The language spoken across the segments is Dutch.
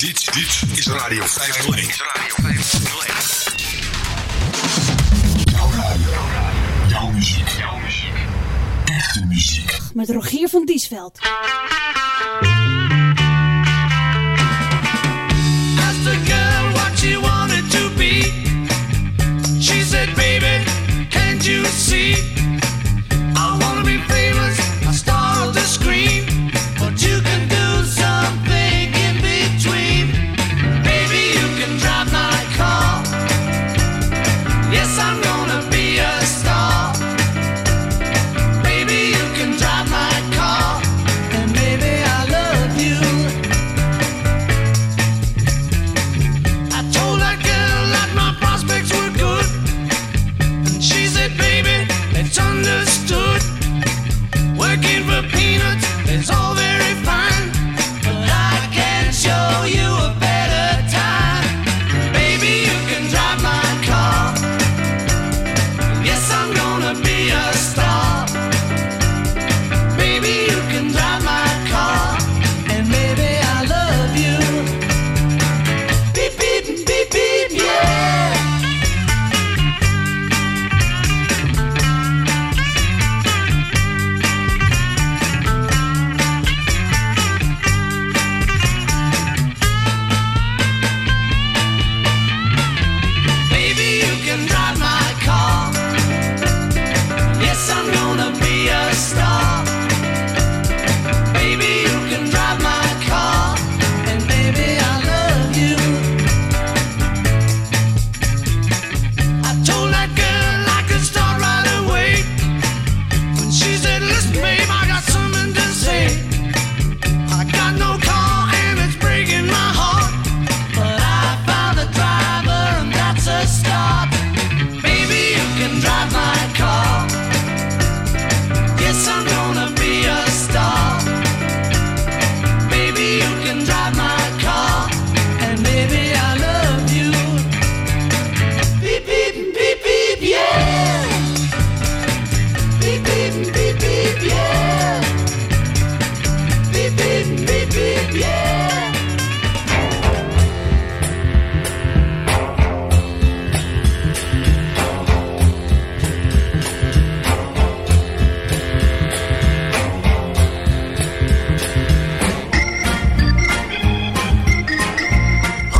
Dit, dit is Radio 501. Is Radio 501. Jouw radio. Jouw muziek. Jouw muziek. Echte muziek. Met Rogier van Diesveld. Asked the girl what she wanted to be. She said, baby, can't you see?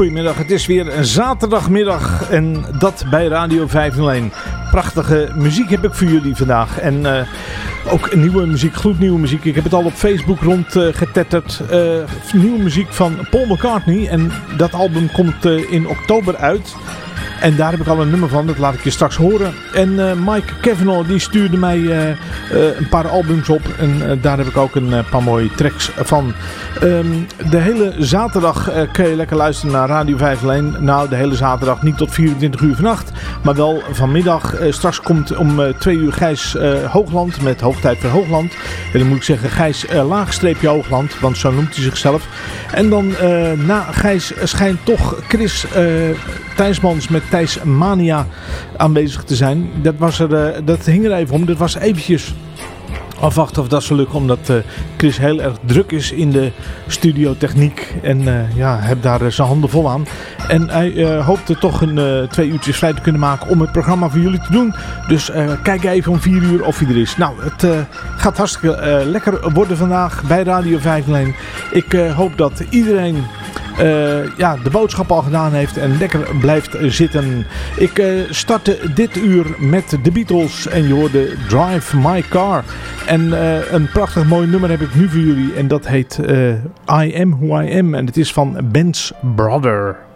Goedemiddag, het is weer een zaterdagmiddag en dat bij Radio 501. Prachtige muziek heb ik voor jullie vandaag en eh, ook nieuwe muziek, gloednieuwe muziek. Ik heb het al op Facebook rondgetetterd. Eh nieuwe muziek van Paul McCartney en dat album komt eh, in oktober uit. En daar heb ik al een nummer van, dat laat ik je straks horen. En eh, Mike Cavanaugh die stuurde mij eh, eh, een paar albums op. En daar heb ik ook een paar mooie tracks van. Ehm, de hele zaterdag kun je lekker luisteren naar Radio 501. Nou, de hele zaterdag niet tot 24 uur vannacht. Maar wel vanmiddag. Straks komt om eh 2 uur Gijs Hoogland met Hoogtijd voor Hoogland. En dan moet ik zeggen Gijs laagstreepje Hoogland. Want zo noemt hij zichzelf. En dan na Gijs schijnt toch Chris Thijsmans met Thijs Mania aanwezig te zijn. Dat, was er, eh, dat hing er even om. Dat was eventjes afwachten of dat zou lukken. Omdat eh, Chris heel erg druk is in de studiotechniek. En eh, ja, heb daar zijn handen vol aan. En hij hoopte toch een twee uurtjes vrij te kunnen maken om het programma voor jullie te doen. Dus kijk even om vier uur of hij er is. Nou, het gaat hartstikke lekker worden vandaag bij Radio 501. Ik hoop dat iedereen eh, ja, de boodschap al gedaan heeft en lekker blijft zitten. Ik eh, startte dit uur met de Beatles en je hoorde Drive My Car. En eh, een prachtig mooi nummer heb ik nu voor jullie en dat heet I Am Who I Am en het is van Ben's Brother.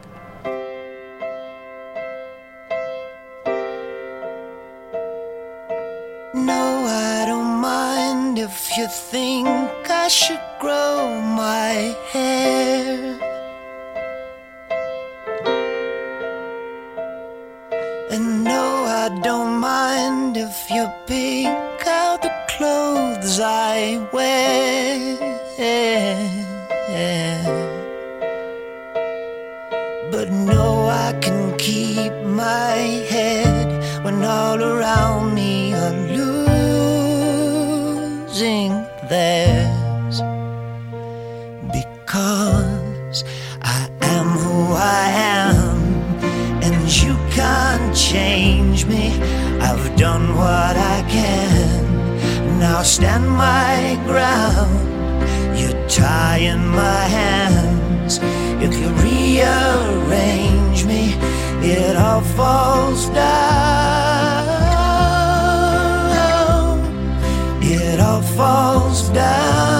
Stand my ground. You're tying my hands. If you rearrange me, it all falls down. It all falls down.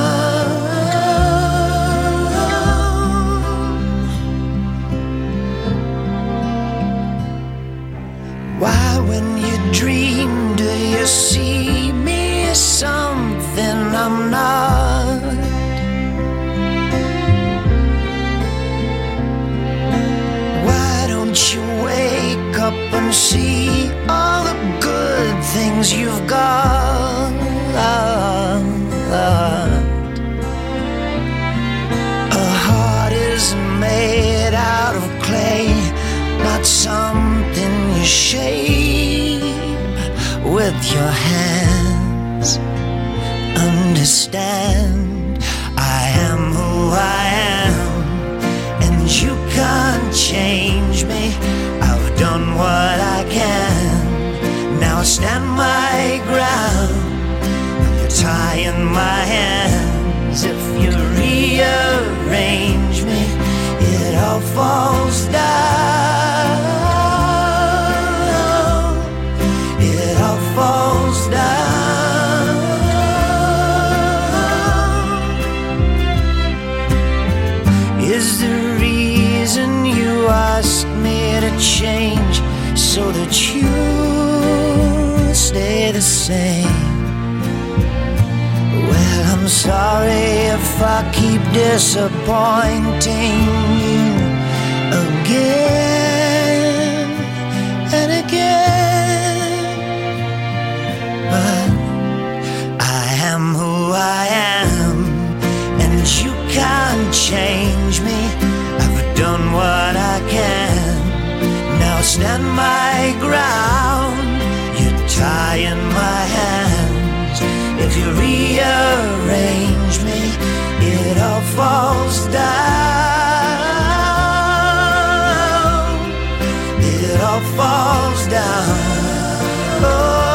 Something I'm not? Why don't you wake up and see all the good things you've got? A heart is made out of clay, not something you shape with your hands. Understand, I am who I am, and you can't change me. I've done what I can. Now I stand my ground. You're tying my hands. If you rearrange me, it all falls down. Sorry if I keep disappointing you again and again. But I am who I am, and you can't change me. I've done what I can. Now stand my ground. Falls down. It all falls down. Oh,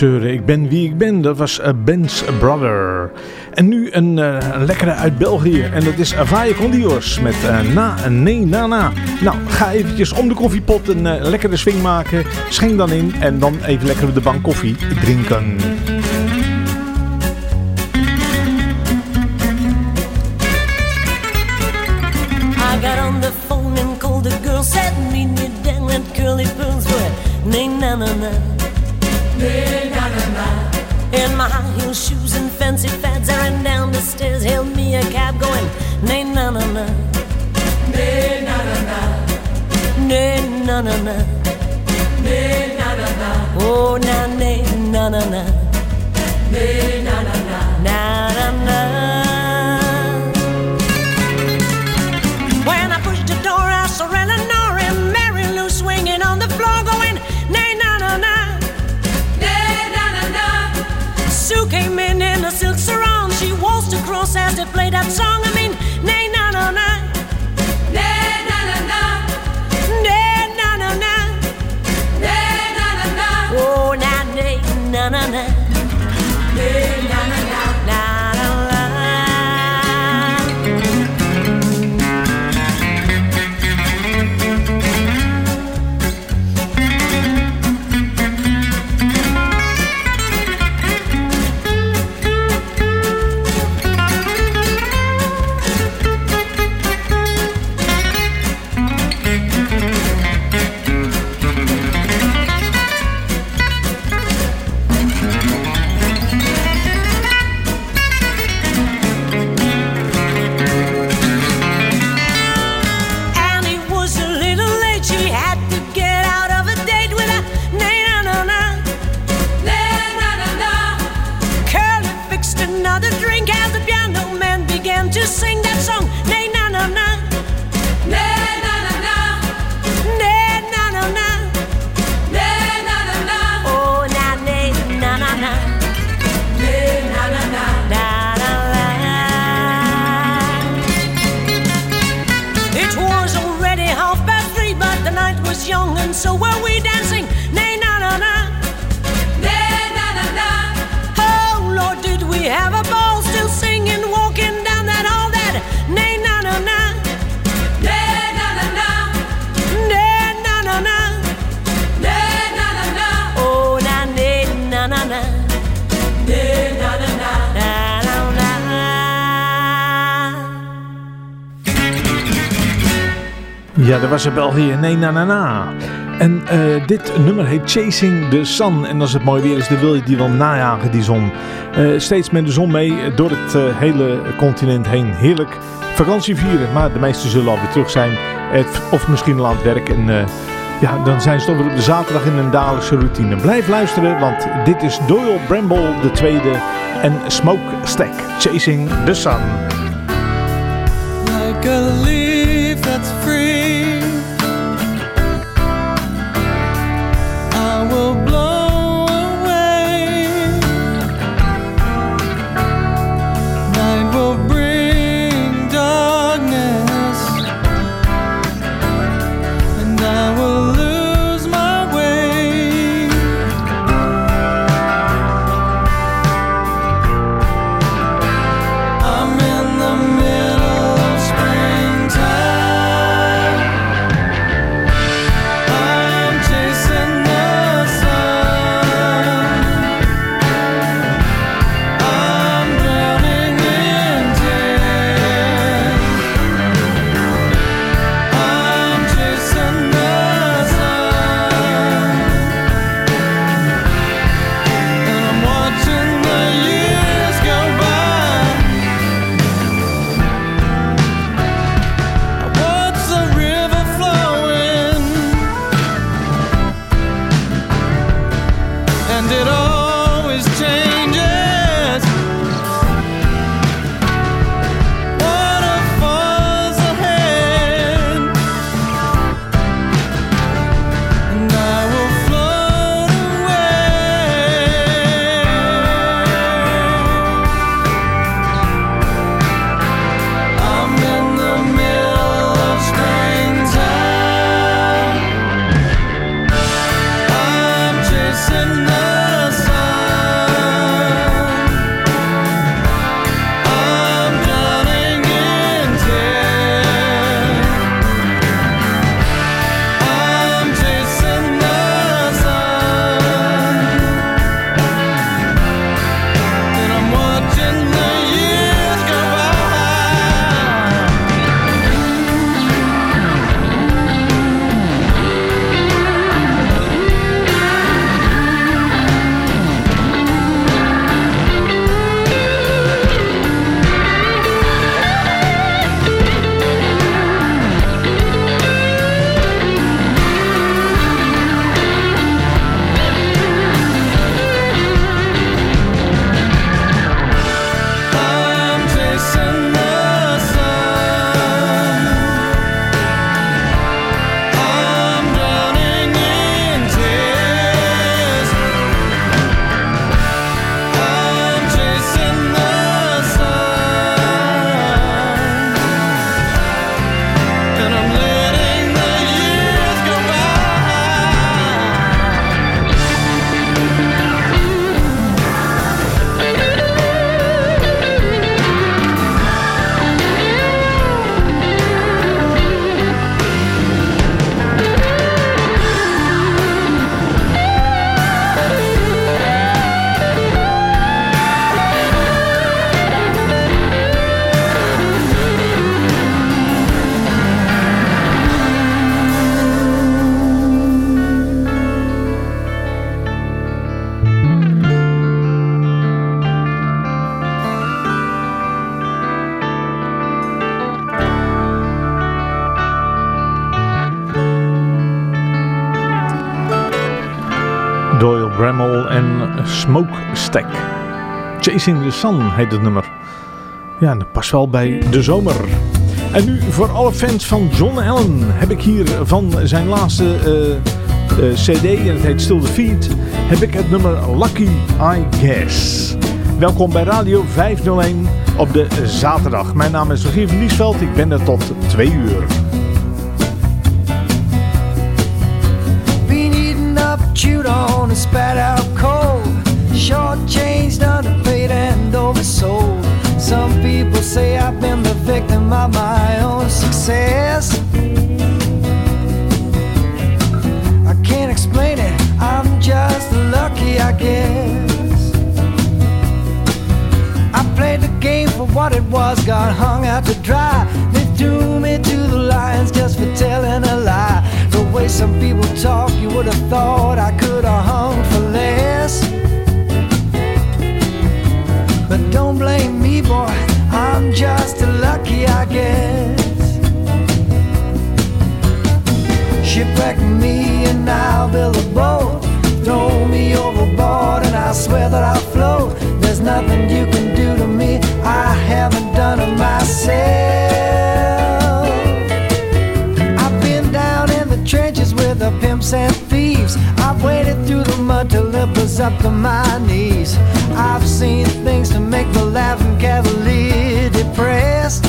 Niet ik ben wie ik ben. Dat was uh, Ben's Brother. En nu een, uh, een lekkere uit België. En dat is Avaye Condios met uh, Na, Nee, Na, Na. Nou, ga eventjes om de koffiepot een lekkere swing maken. Schenk dan in en dan even lekker de bank koffie drinken. België. Nee, na, na, na. En uh, dit nummer heet Chasing the Sun. En als het mooi weer is, dan wil je die wel najagen, die zon. Uh, steeds met de zon mee door het uh, hele continent heen. Heerlijk vakantie vieren. Maar de meesten zullen alweer terug zijn. of misschien al aan het werk. En ja, dan zijn ze toch weer op de zaterdag in een dagelijkse routine. Blijf luisteren, want dit is Doyle Bramble de tweede. En Smokestack, Chasing the Sun. Is the Sun heet het nummer. Ja, dat past wel bij de zomer. En nu voor alle fans van John Allen heb ik hier van zijn laatste eh, eh, cd, en het heet Still the Feet, heb ik het nummer Lucky I Guess. Welkom bij Radio 501 op de zaterdag. Mijn naam is Rogier van Liesveld, ik ben er tot twee uur. Been up, on spat out cold. Short oversold. Some people say I've been the victim of my own success. I can't explain it, I'm just lucky, I guess. I played the game for what it was, got hung out to dry. They threw me to the lions just for telling a lie. The way some people talk, you would have thought I could have hung for less don't blame me, boy, I'm just lucky, I guess. Shipwreck me and I'll build a boat. Throw me overboard and I swear that I'll float. There's nothing you can do to me, I haven't done it myself. I've been down in the trenches with the pimps and I've waded through the mud till it was up to my knees. I've seen things to make the laughing cavalier depressed.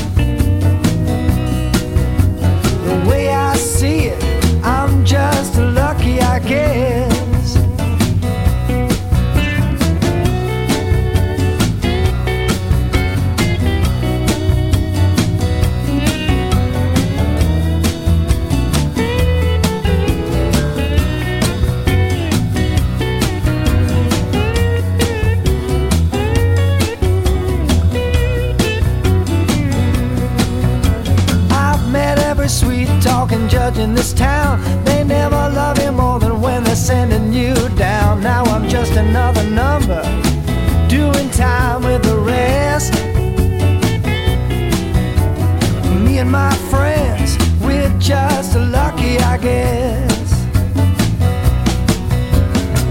The way I see it, I'm just lucky, I guess. Now I'm just another number, doing time with the rest. Me and my friends, we're just lucky, I guess.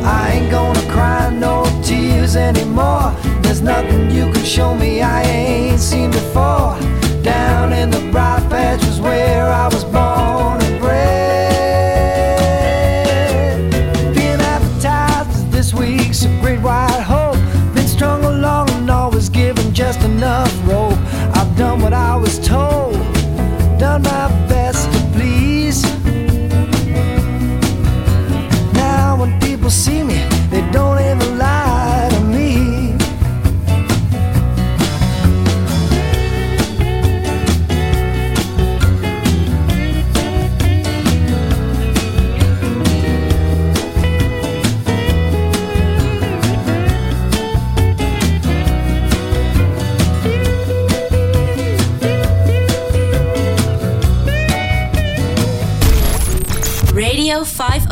I ain't gonna cry no tears anymore. There's nothing you can show me I ain't seen before. Down in the bright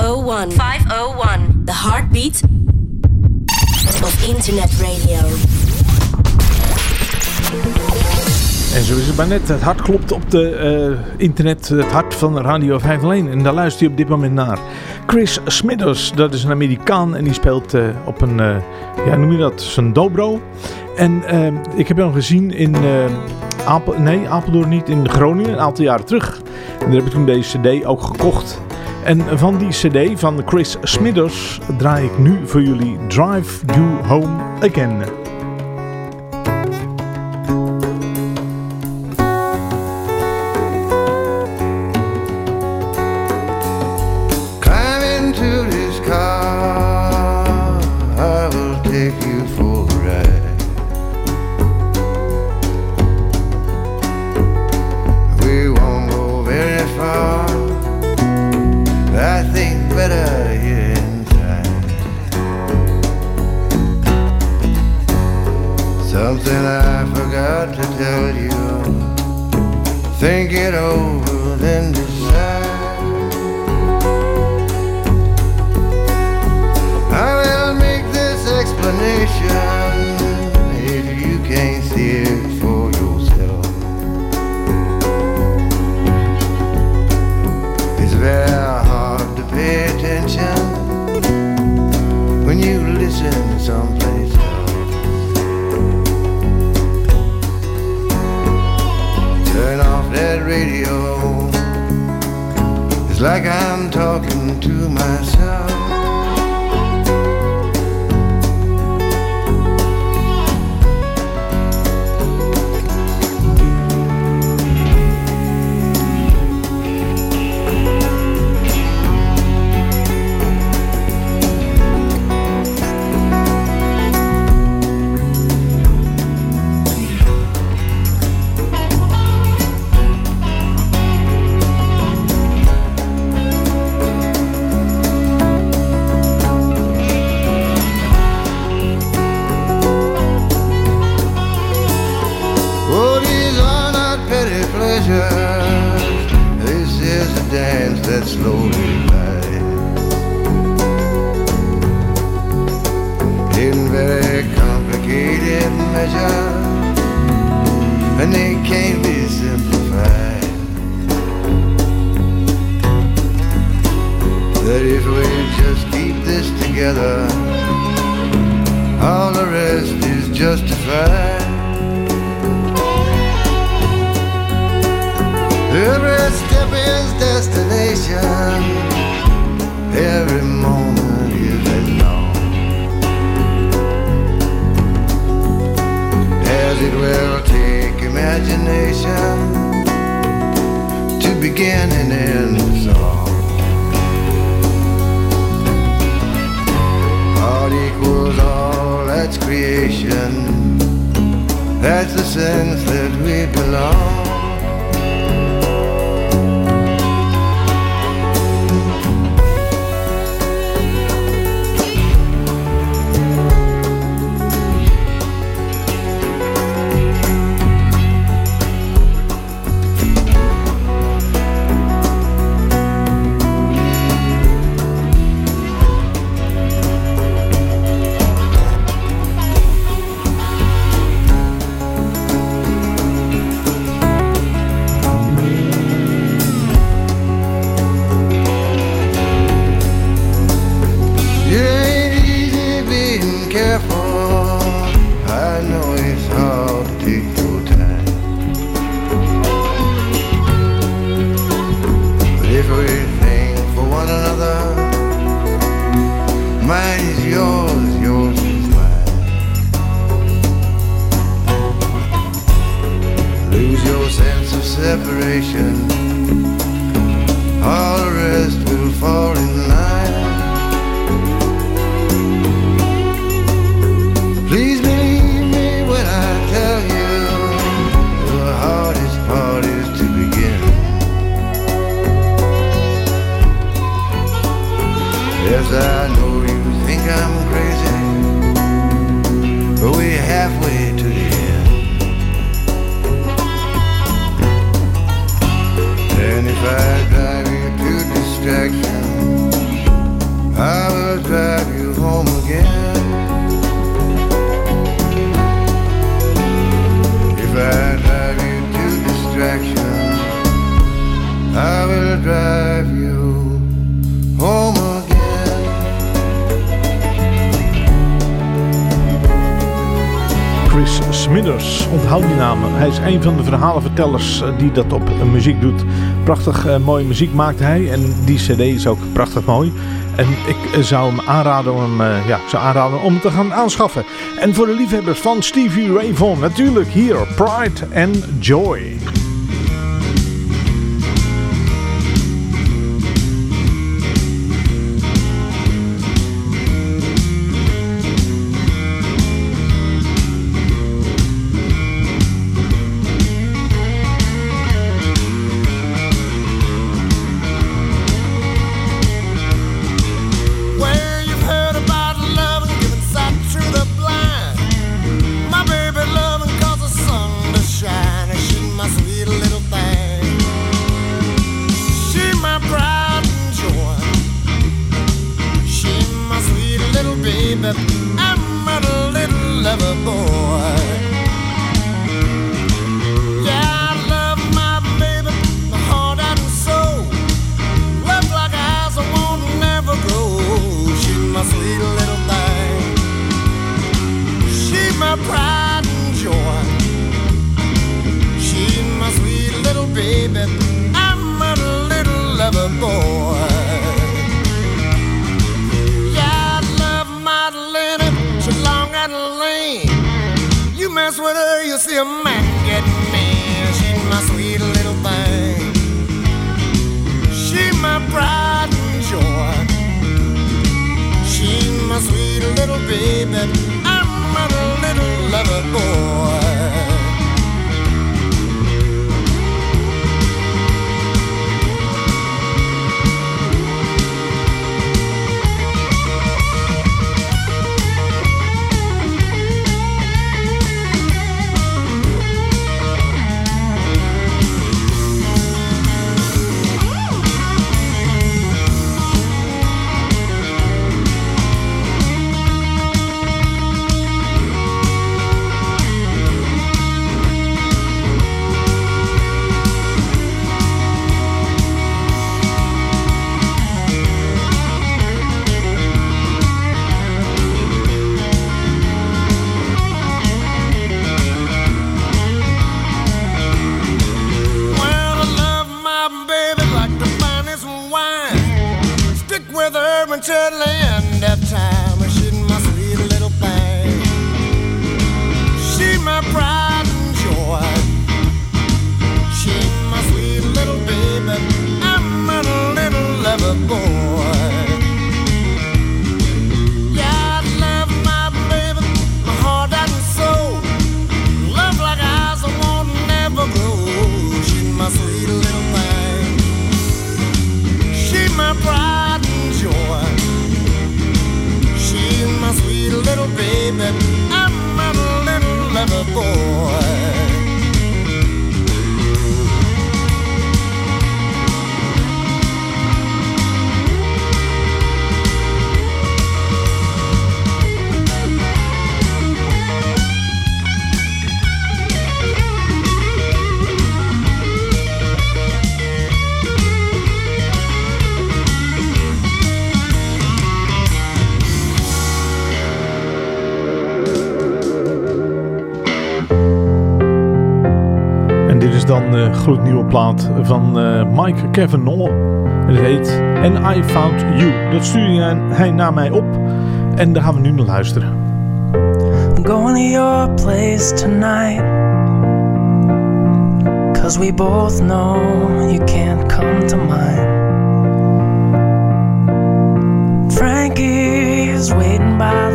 501. 501. The heartbeat of internet radio. En zo is het maar net. Het hart klopt op de uh, internet, het hart van Radio 501. En daar luister je op dit moment naar. Chris Smithers, dat is een Amerikaan en die speelt uh, op een, uh, ja noem je dat, zijn dobro. En ik heb hem gezien in nee, Apeldoorn niet, in Groningen, een aantal jaren terug. En daar heb ik toen deze cd ook gekocht. En van die cd van Chris Smithers draai ik nu voor jullie Drive You Home Again. Tellers eh, die dat op eh, muziek doet. Prachtig eh, mooie muziek maakt hij en die cd is ook prachtig mooi. En ik zou hem aanraden om, ja, zou aanraden om te gaan aanschaffen. En voor de liefhebbers van Stevie Ray Vaughan natuurlijk hier Pride and Joy. unturned land. Gloednieuwe plaat van uh, Mike Cavanaugh. Het heet And I Found You. Dat stuurde hij naar mij op. En daar gaan we nu naar luisteren. I'm going to your place tonight. Cause we both know you can't come to mine. Frankie is waiting by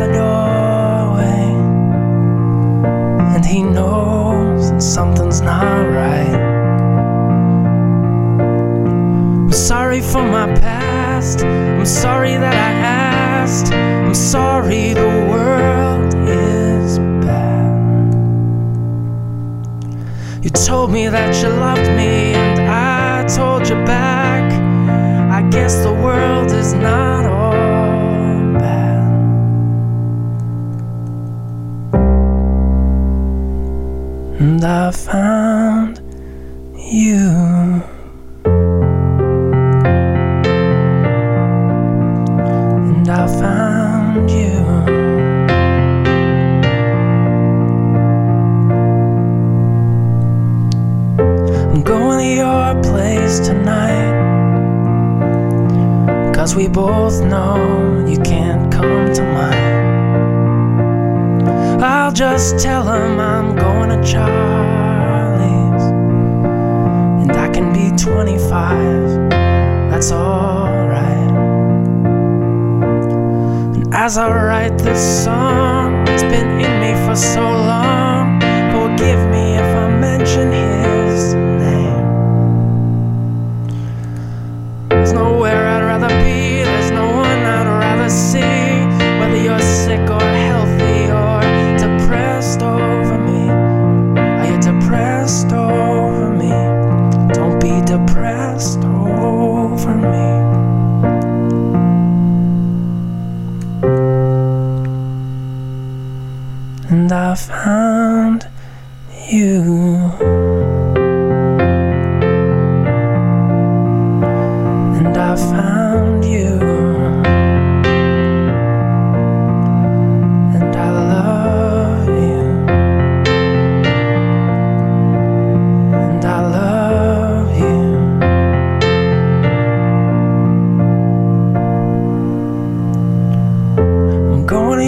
for my past. I'm sorry that I asked. I'm sorry the world is bad. You told me that you loved me, and I told you back. I guess the world is not all bad. And I found you. We both know you can't come to mine. I'll just tell him I'm going to Charlie's. And I can be 25, that's alright. And as I write this song, it's been in me for so long. Forgive me if I mention his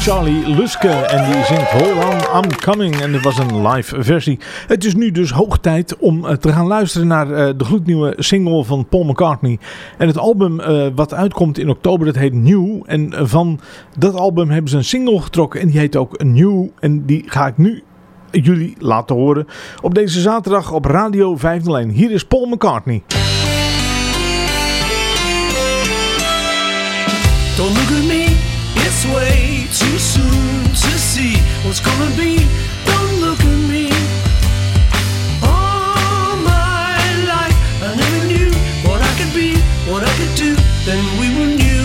Charlie Luske en die zingt Hold On, I'm Coming. En dat was een live versie. Het is nu dus hoog tijd om eh, te gaan luisteren naar eh, de gloednieuwe single van Paul McCartney. En het album wat uitkomt in oktober, dat heet New. En van dat album hebben ze een single getrokken en die heet ook New. En die ga ik nu jullie laten horen op deze zaterdag op Radio 501. Hier is Paul McCartney. Don't look at me It's way what's gonna be. Don't look at me. All my life I never knew what I could be, what I could do. Then we were new.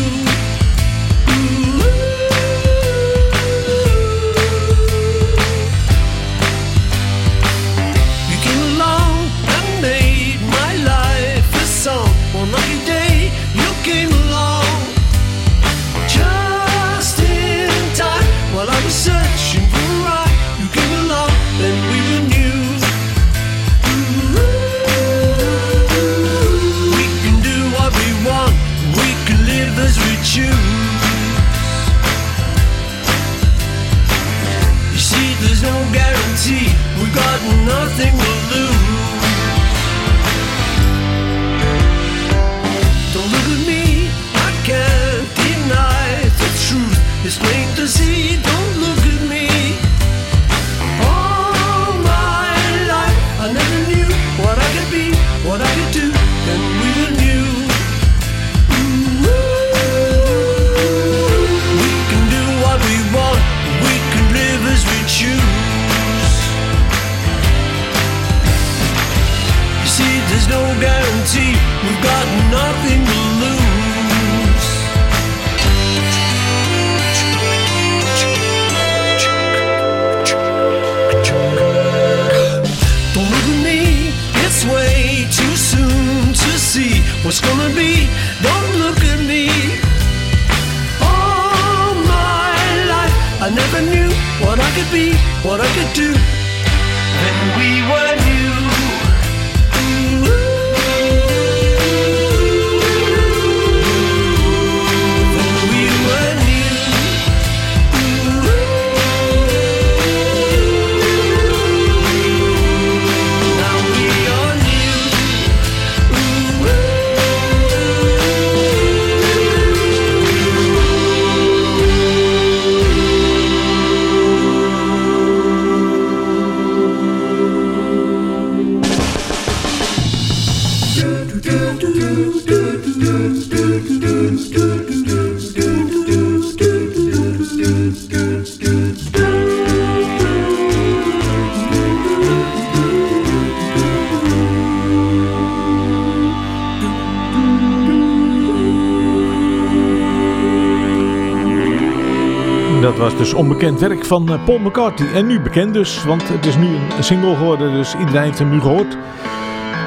Onbekend werk van eh, Paul McCartney. En nu bekend dus, want het is nu een single geworden, dus iedereen heeft hem nu gehoord.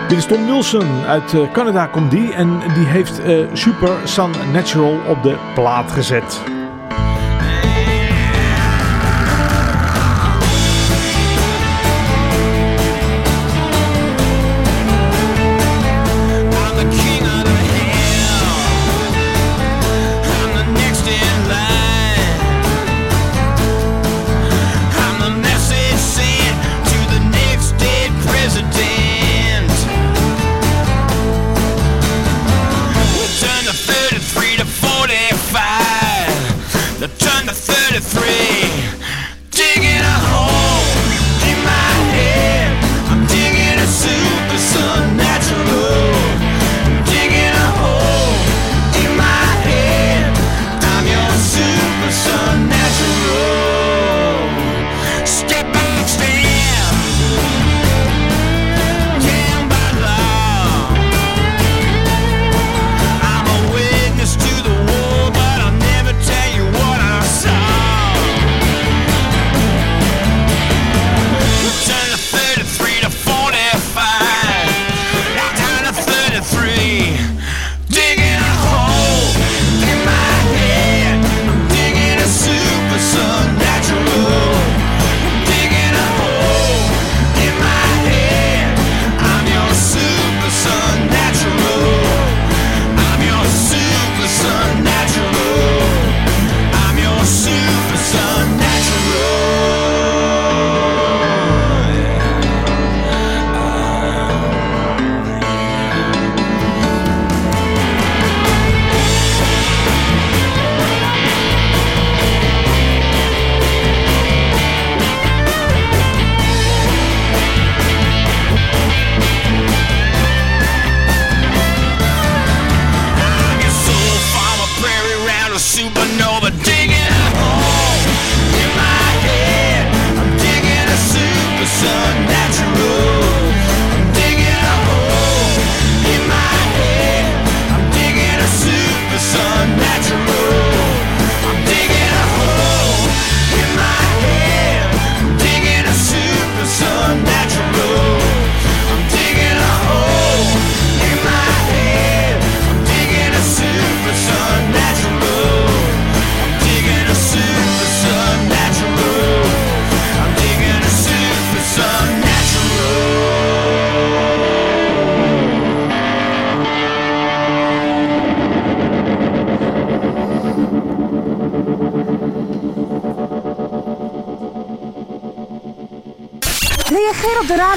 Dit is Tom Wilson uit eh, Canada komt die en die heeft eh, Super Sun Natural op de plaat gezet.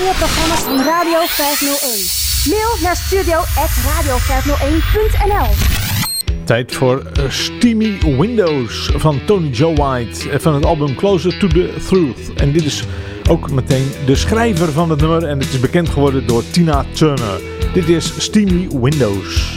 Radioprogramma's van Radio 501. Mail naar studio.radio501.nl Tijd voor eh, Steamy Windows van Tony Joe White eh, van het album Closer to the Truth. En dit is ook meteen de schrijver van het nummer en het is bekend geworden door Tina Turner. Dit is Steamy Windows.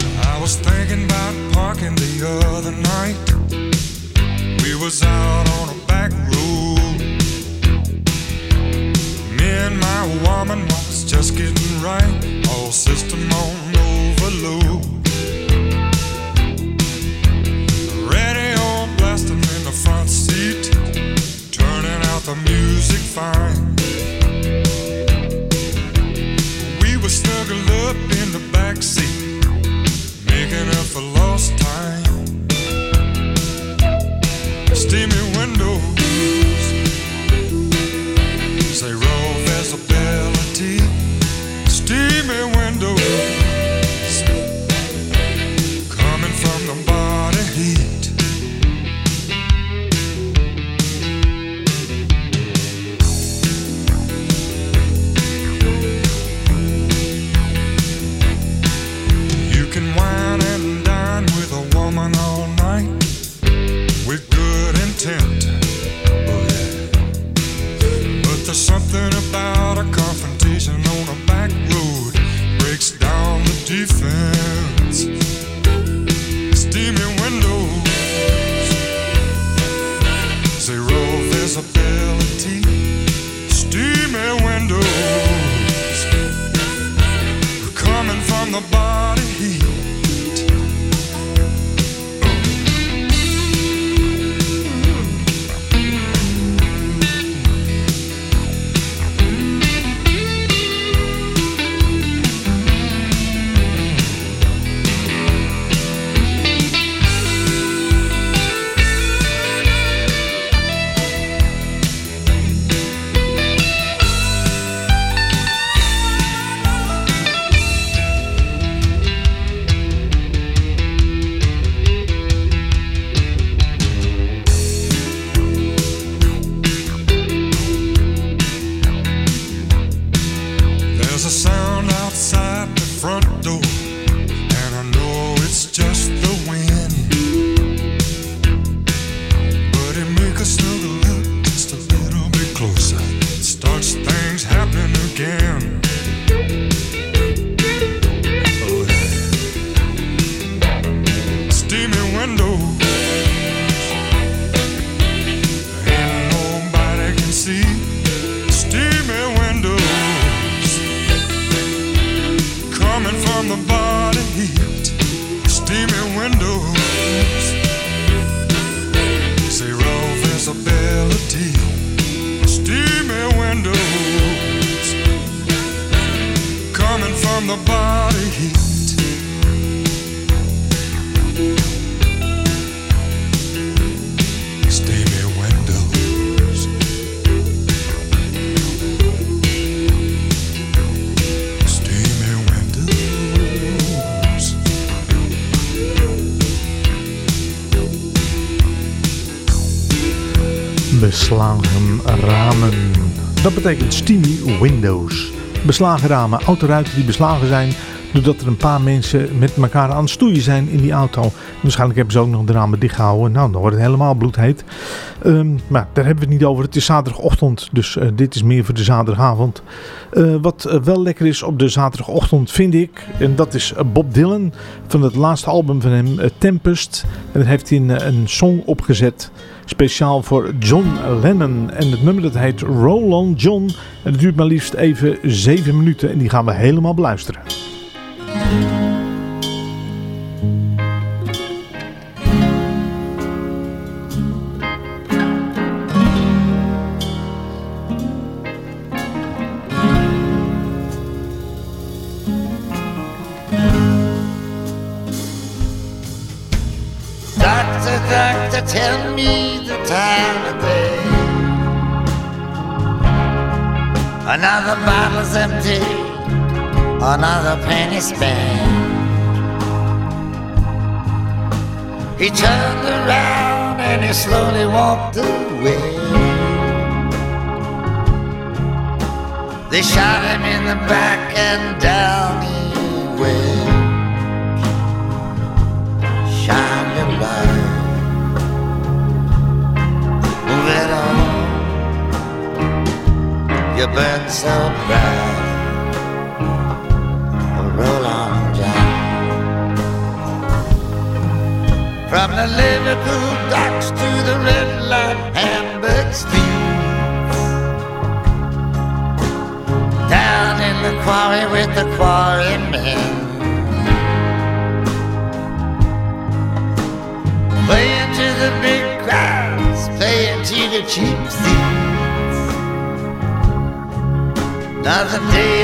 Windows. Beslagen ramen, autoruiten die beslagen zijn doordat er een paar mensen met elkaar aan het stoeien zijn in die auto. Waarschijnlijk hebben ze ook nog de ramen dichtgehouden. Nou, dan wordt het helemaal bloedheet. Ehm, maar daar hebben we het niet over. Het is zaterdagochtend, dus eh, dit is meer voor de zaterdagavond. Eh, wat eh, wel lekker is op de zaterdagochtend vind ik, en dat is eh, Bob Dylan van het laatste album van hem, Tempest. En daar heeft hij een, een song opgezet, speciaal voor John Lennon. En het nummer dat heet Roll on John. En het duurt maar liefst even zeven minuten en die gaan we helemaal beluisteren.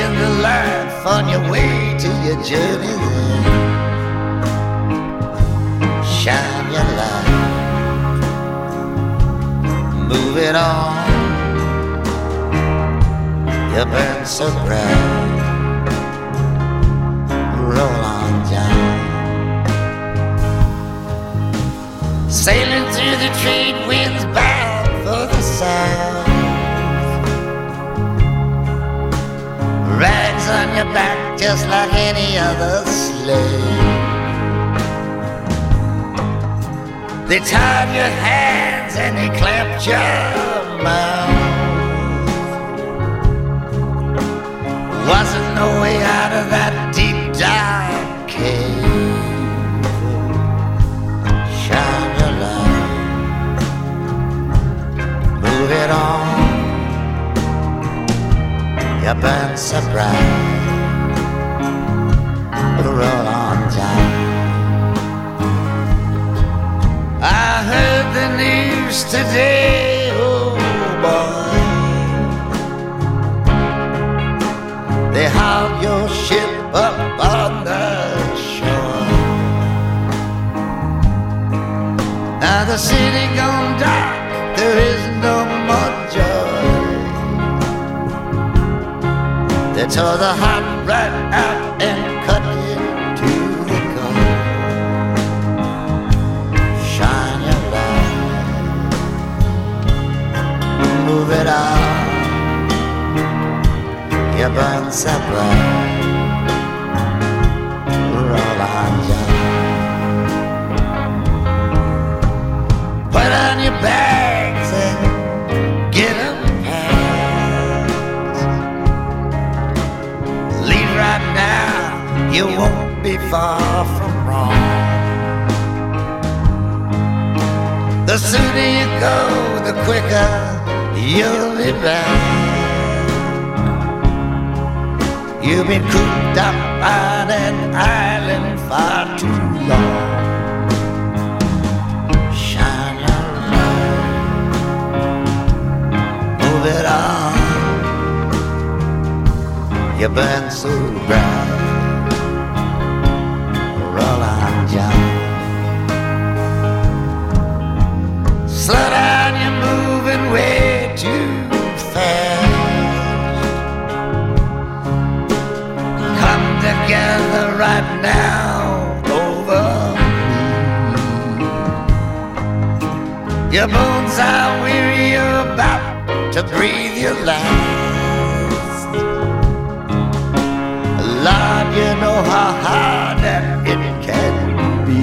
In the on your way to your journey. Shine your light, move it on. You burn so bright, roll on down. Sailing through the trade winds bound for the south. Rags on your back just like any other slave. They tied your hands and they clamped your mouth. Wasn't no way out of that deep dark cave. Shine your light, move it on. You burn so bright, roll on time. I heard the news today, oh boy. They hauled your ship up on the shore. Now the city gone dark, there is no more They tore the heart right out and cut it to the core. Shine your light, move it on. You burn so bright, roll on, John. Put on your bags you won't be far from wrong. The sooner you go, the quicker you'll be back. You've been cooped up on an island far too long. Shine your light, move it on. You burn so bright, right now over me. Your bones are weary, you're about to breathe your last. Lord, you know how hard that it can be.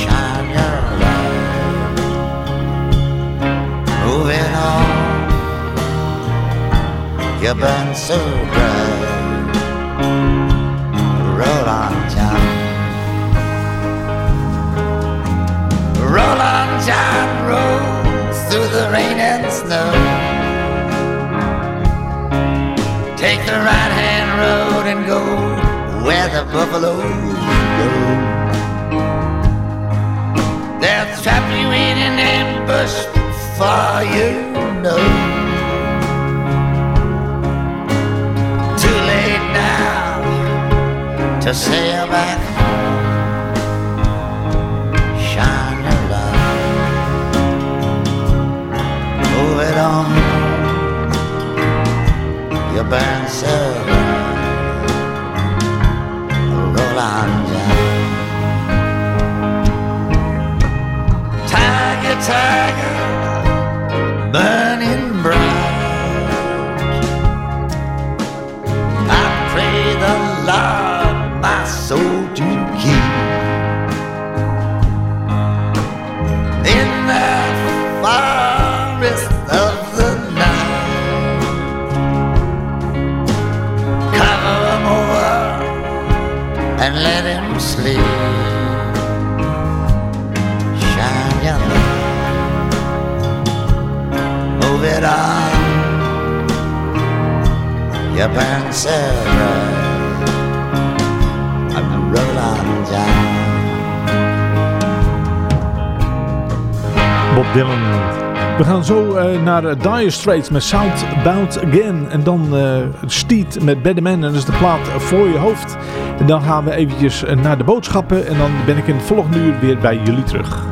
Shine your light, moving on. You burn so bright, John, roll through the rain and snow. Take the right hand road and go where the buffaloes go. They'll trap you in an ambush for you know. Too late now to sail back up and I'm roll on. Bob Dylan We gaan zo eh, naar eh, Dire Straits met Southbound Again. En dan uh, Steed met Better Man. Dat is de plaat voor je hoofd. En dan gaan we eventjes naar de boodschappen. En dan ben ik in het volgende uur weer bij jullie terug.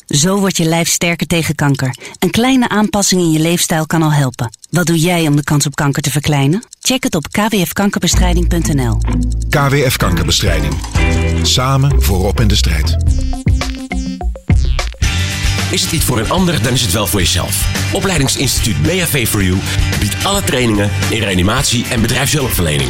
Zo wordt je lijf sterker tegen kanker. Een kleine aanpassing in je leefstijl kan al helpen. Wat doe jij om de kans op kanker te verkleinen? Check het op kwfkankerbestrijding.nl. KWF Kankerbestrijding. Samen voorop in de strijd. Is het iets voor een ander, dan is het wel voor jezelf. Opleidingsinstituut BHV for You biedt alle trainingen in reanimatie en bedrijfshulpverlening.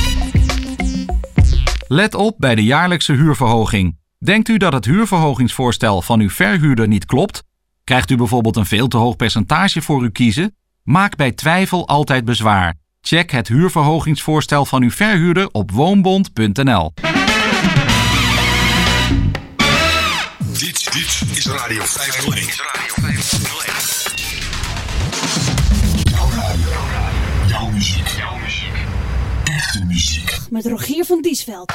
Let op bij de jaarlijkse huurverhoging. Denkt u dat het huurverhogingsvoorstel van uw verhuurder niet klopt? Krijgt u bijvoorbeeld een veel te hoog percentage voor uw kiezen? Maak bij twijfel altijd bezwaar. Check het huurverhogingsvoorstel van uw verhuurder op woonbond.nl. Dit, dit is Radio 501. Met Rogier van Diesveld.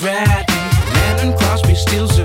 Reddy, Land and Crosby steals a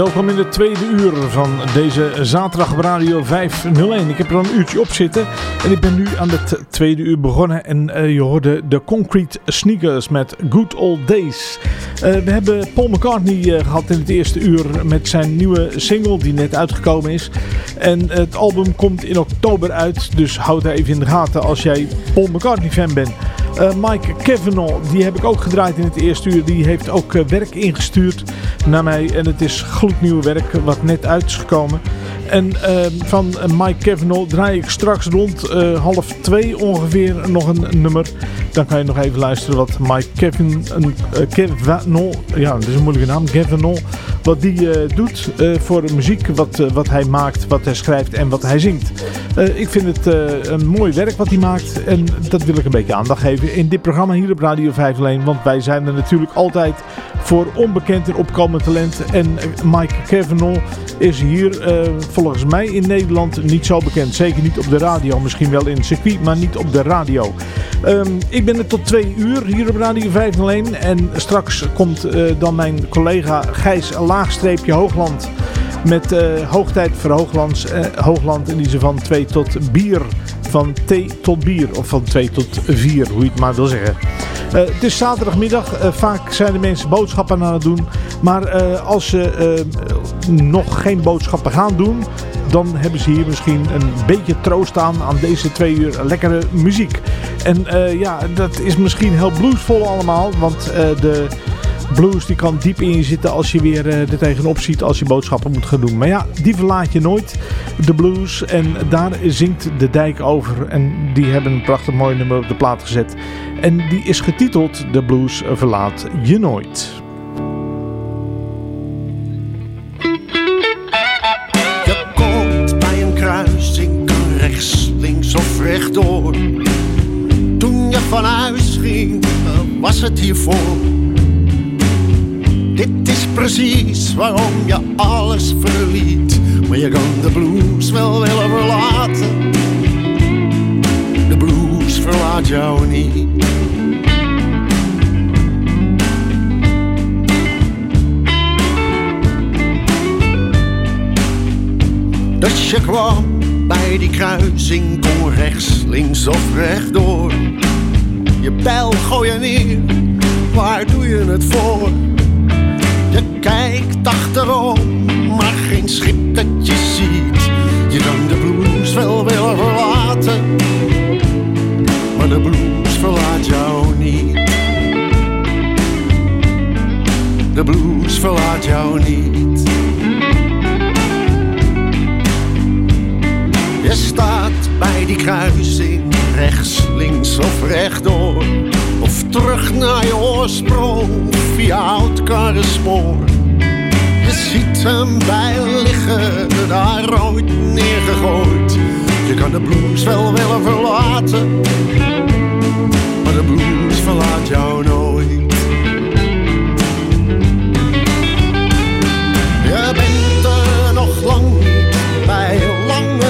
Welkom in het tweede uur van deze zaterdag op Radio 501. Ik heb er een uurtje op zitten en ik ben nu aan het tweede uur begonnen. En uh, je hoorde de Concrete Sneakers met Good Old Days. Uh, we hebben Paul McCartney uh, gehad in het eerste uur met zijn nieuwe single die net uitgekomen is. En het album komt in oktober uit, dus houd daar even in de gaten als jij Paul McCartney fan bent. Mike Kavanaugh, die heb ik ook gedraaid in het eerste uur. Die heeft ook werk ingestuurd naar mij. En het is gloednieuw werk wat net uit is gekomen. En uh, van Mike Kavanaugh draai ik straks rond half twee ongeveer nog een nummer. Dan kan je nog even luisteren wat Mike Kevin, Kavanaugh, ja dat is een moeilijke naam, Kavanaugh, wat die doet voor muziek. Wat, wat hij maakt, wat hij schrijft en wat hij zingt. ik vind het een mooi werk wat hij maakt. En dat wil ik een beetje aandacht geven in dit programma hier op Radio 501. Want wij zijn er natuurlijk altijd voor onbekend en opkomend talent. En Mike Kavanaugh is hier uh, volgens mij in Nederland niet zo bekend. Zeker niet op de radio. Misschien wel in het circuit, maar niet op de radio. Um, ik ben er tot twee uur hier op Radio 501. En straks komt uh, dan mijn collega Gijs Laagstreepje Hoogland met uh, Hoogtijd voor Hooglands, Hoogland in die ze van 2 tot bier. Van thee tot bier. Of van 2 tot 4, hoe je het maar wil zeggen. Uh, het is zaterdagmiddag. vaak zijn de mensen boodschappen aan het doen. Maar als ze nog geen boodschappen gaan doen... dan hebben ze hier misschien een beetje troost aan... aan deze twee uur lekkere muziek. En ja, dat is misschien heel bluesvol allemaal. Want de... Blues die kan diep in je zitten als je weer uh, er tegenop ziet als je boodschappen moet gaan doen. Maar ja, die verlaat je nooit, de blues. En daar zingt de dijk over. En die hebben een prachtig mooi nummer op de plaat gezet. En die is getiteld De Blues Verlaat Je Nooit. Je komt bij een kruising, kan rechts, links of rechtdoor. Toen je van huis ging, was het hiervoor. Precies waarom je alles verliet. Maar je kan de blues wel willen verlaten. De blues verlaat jou niet. Dus je kwam bij die kruising, kon rechts, links of rechtdoor. Je pijl gooi je neer, waar doe je het voor? Je kijkt achterom, maar geen schip dat je ziet. Je kan de blues wel willen verlaten, maar de blues verlaat jou niet. De blues verlaat jou niet. Je staat bij die kruising, rechts, links of rechtdoor. Of terug naar je oorsprong via oud karrenspoor. Je ziet hem bij liggen, daar ooit neergegooid. Je kan de blues wel willen verlaten, maar de blues verlaat jou nooit. Je bent er nog lang bij lange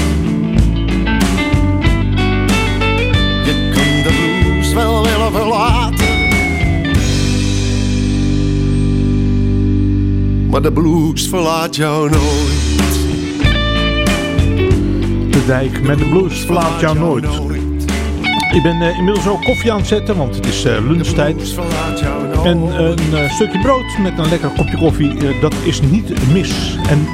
Maar de blues verlaat jou nooit. De dijk met de blues verlaat jou nooit. Ik ben uh, inmiddels ook koffie aan het zetten, want het is uh, lunchtijd. En een uh, stukje brood met een lekker kopje koffie, dat is niet mis. En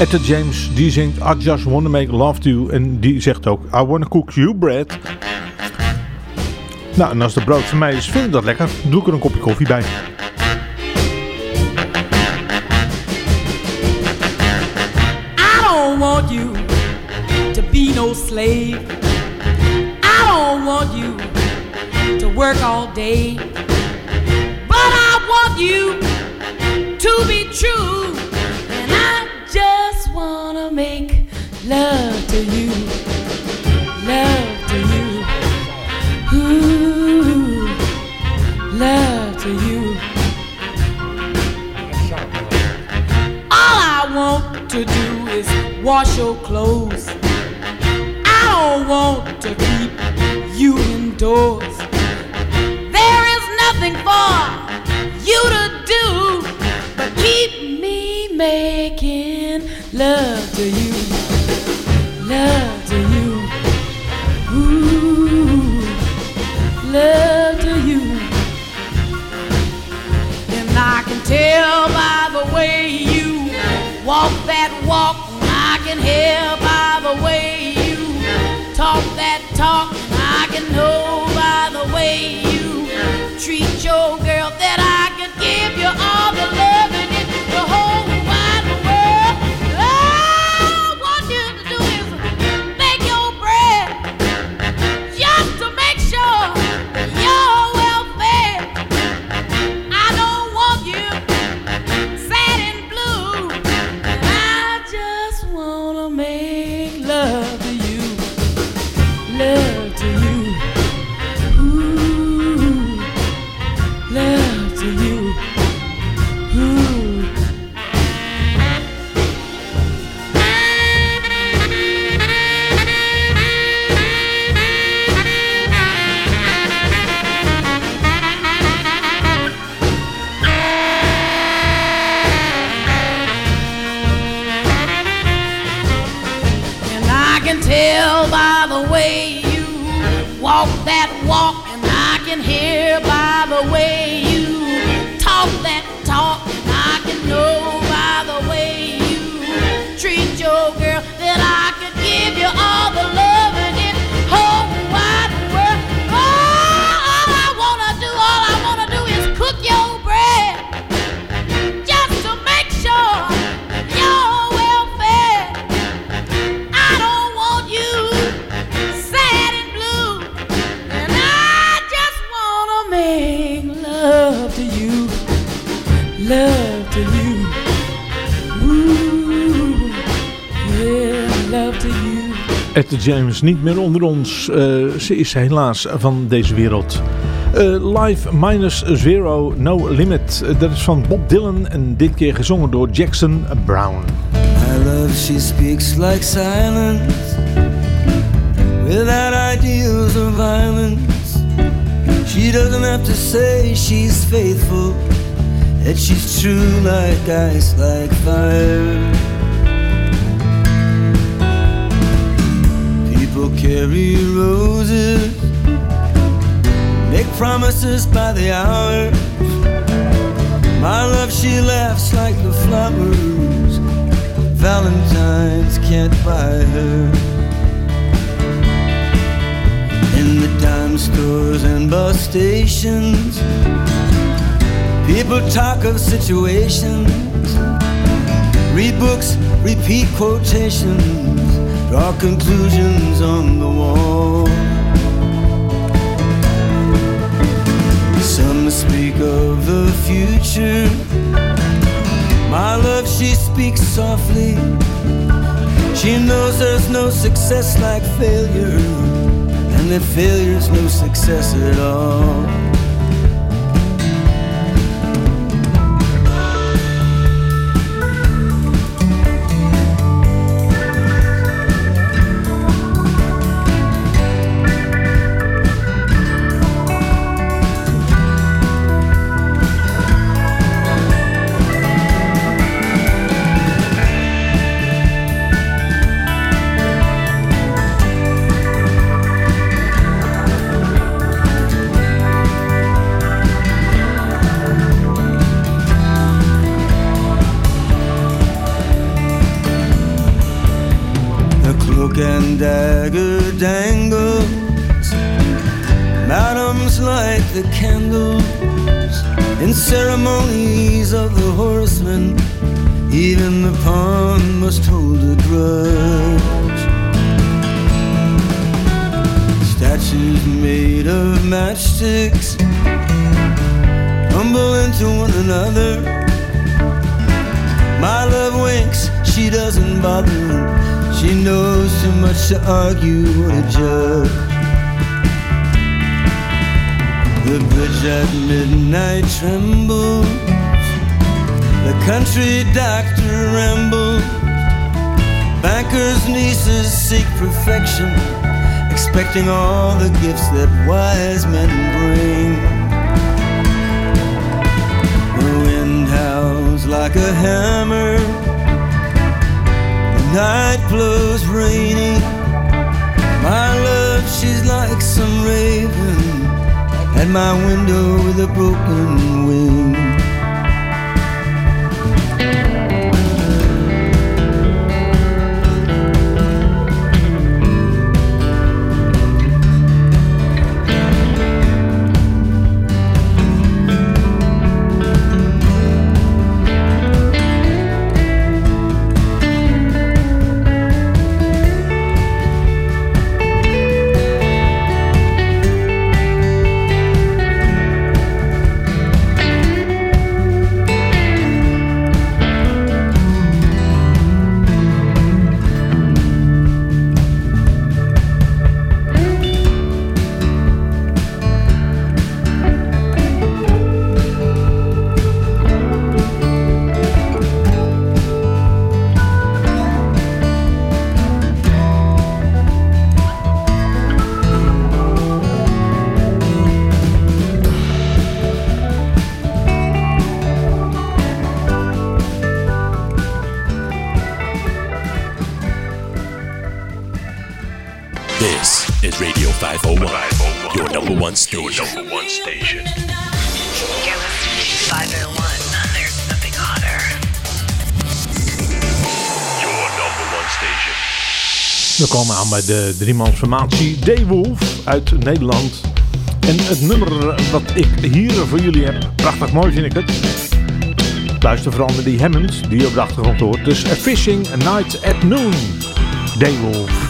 Etta James, die zingt I just wanna make love to you. En die zegt ook I wanna cook you bread. Nou, en als de brood van mij is, vind ik dat lekker. Doe ik er een kopje koffie bij. To you. Love to you. Ooh, love to you. All I want to do is wash your clothes. James niet meer onder ons. Eh, ze is helaas van deze wereld. Eh, live Minus Zero No Limit. Eh, dat is van Bob Dylan en dit keer gezongen door Jackson Brown. My love, she speaks like silence without ideals of violence. She doesn't have to say she's faithful, that she's true like ice, like fire. Carry roses, make promises by the hour. My love, she laughs like the flowers. Valentine's can't buy her. In the dime stores and bus stations, people talk of situations. Read books, repeat quotations, draw conclusions on the wall. Some speak of the future. My love, she speaks softly. She knows there's no success like failure, and that failure's no success at all. Dagger dangles. Madams light the candles in ceremonies of the horsemen. Even the pawn must hold a grudge. Statues made of matchsticks tumble into one another. My love winks, she doesn't bother. She knows too much to argue or to judge. The bridge at midnight trembles. The country doctor rambles. Bankers' nieces seek perfection, expecting all the gifts that wise men bring. The wind howls like a hammer. Night blows rainy. My love, she's like some raven at my window with a broken wing. Station. You're listening to 501. There's nothing hotter. Your number one station. We komen aan bij de driemansformatie D-Wolf uit Nederland. En het nummer wat ik hier voor jullie heb, prachtig mooi vind ik het. Luister vooral naar die Hammond die op de achtergrond hoort. Dus A Fishing Night at Noon. D-Wolf.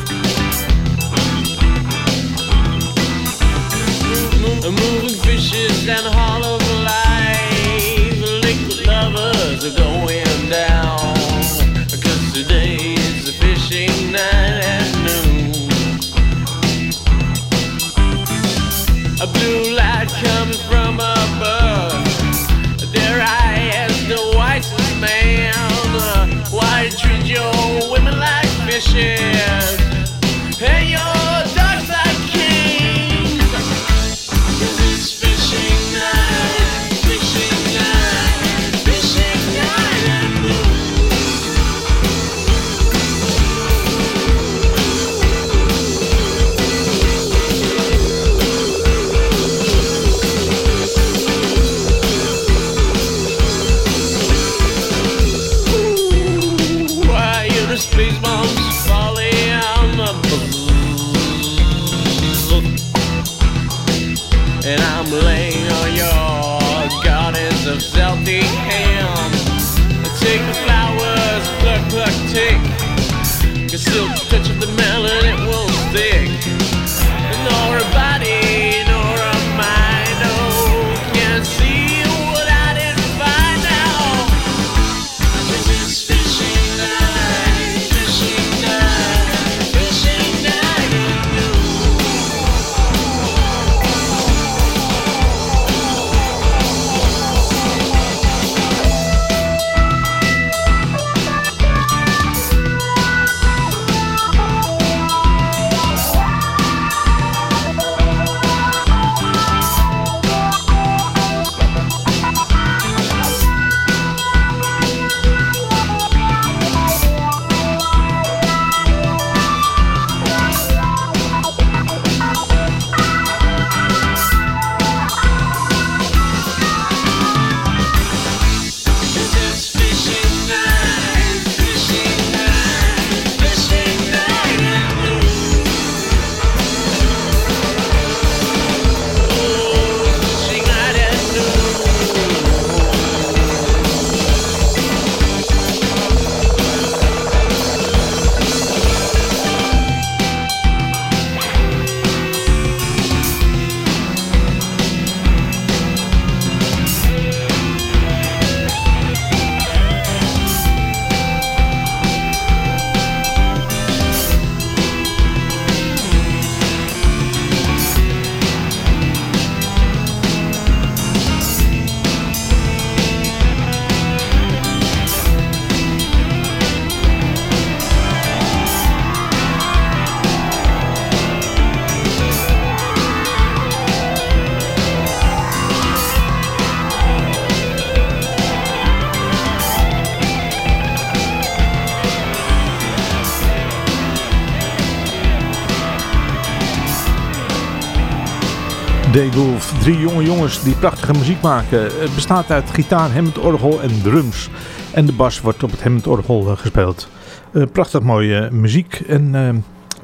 Jongens die prachtige muziek maken. Het bestaat uit gitaar, Hammond orgel en drums. En de bas wordt op het Hammond orgel eh, gespeeld. Uh, prachtig mooie muziek. En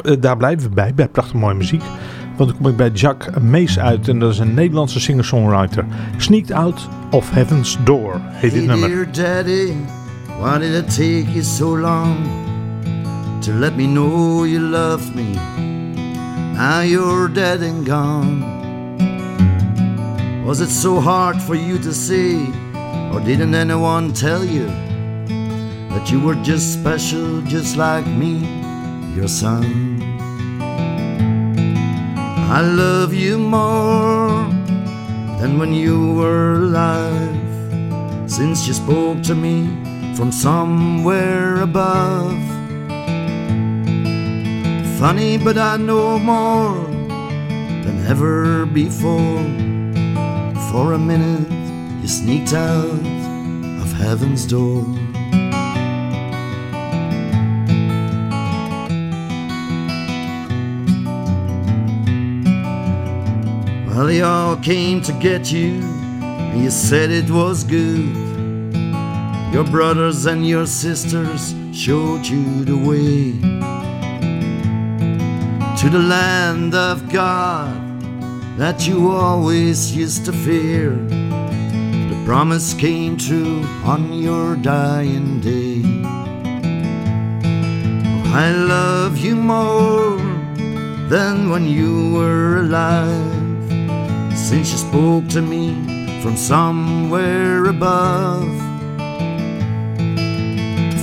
uh, daar blijven we bij, bij prachtig mooie muziek. Want dan kom ik bij Jack Mees uit. En dat is een Nederlandse singer-songwriter. Sneaked Out of Heaven's Door heet dit nummer. Dear daddy, why did it take you so long to let me know you loved me? Now you're dead and gone. Was it so hard for you to see, or didn't anyone tell you that you were just special, just like me, your son? I love you more than when you were alive, since you spoke to me from somewhere above. Funny, but I know more than ever before. For a minute, you sneaked out of heaven's door. Well, they all came to get you, and you said it was good. Your brothers and your sisters showed you the way to the land of God that you always used to fear. The promise came true on your dying day. Oh, I love you more than when you were alive, since you spoke to me from somewhere above.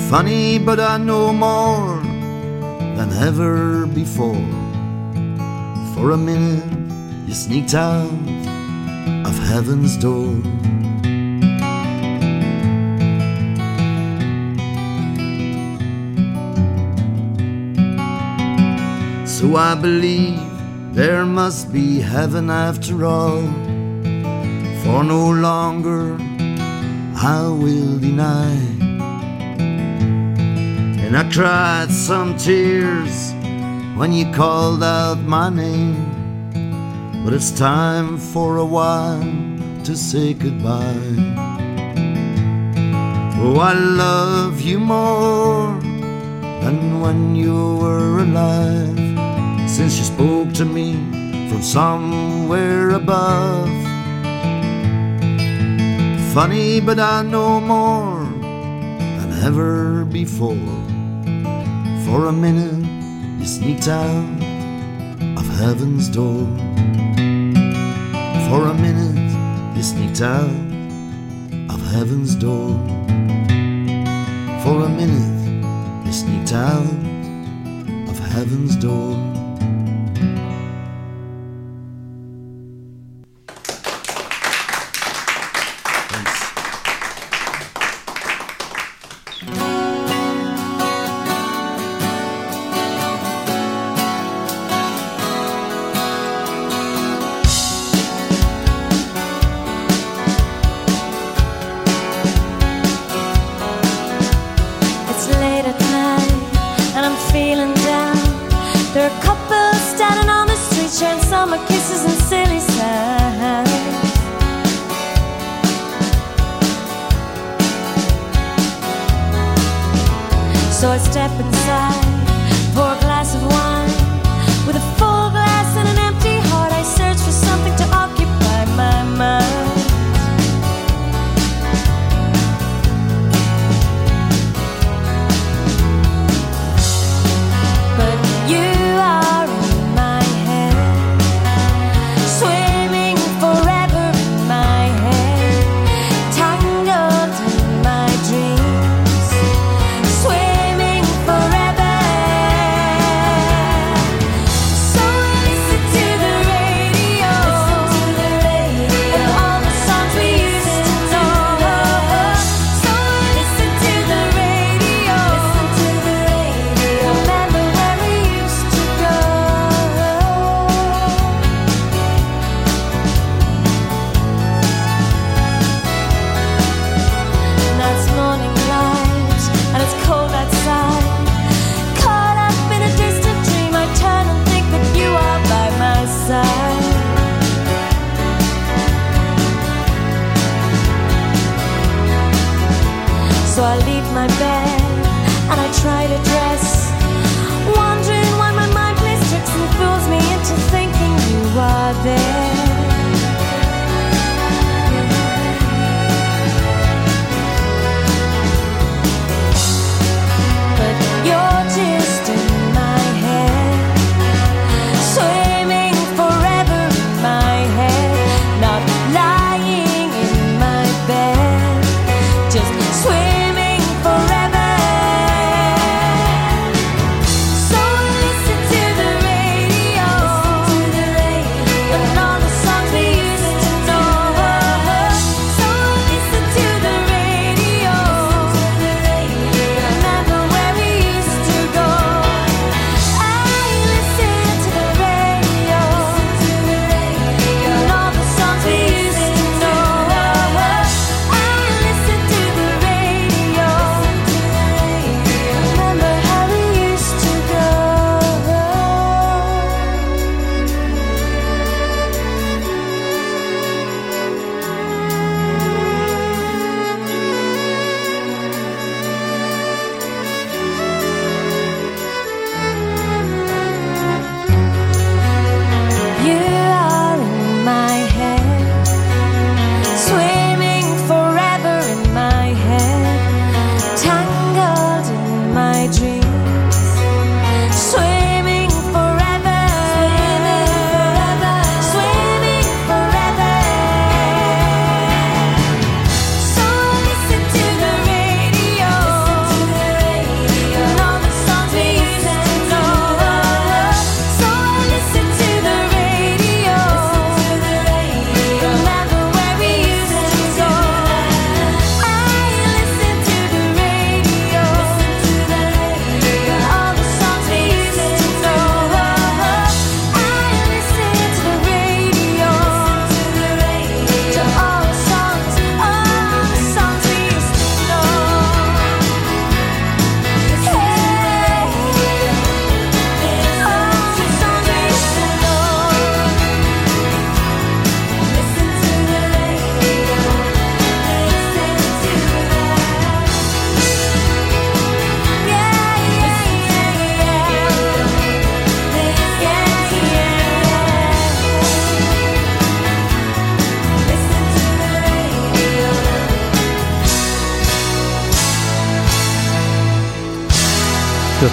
Funny, but I know more than ever before. For a minute, you sneaked out of heaven's door. So I believe there must be heaven after all. For no longer I will deny. And I cried some tears when you called out my name. But it's time for a while to say goodbye. Oh, I love you more than when you were alive. Since you spoke to me from somewhere above. Funny, but I know more than ever before. For a minute, you sneaked out of heaven's door. For a minute, you sneaked out of heaven's door. For a minute, you sneaked out of heaven's door.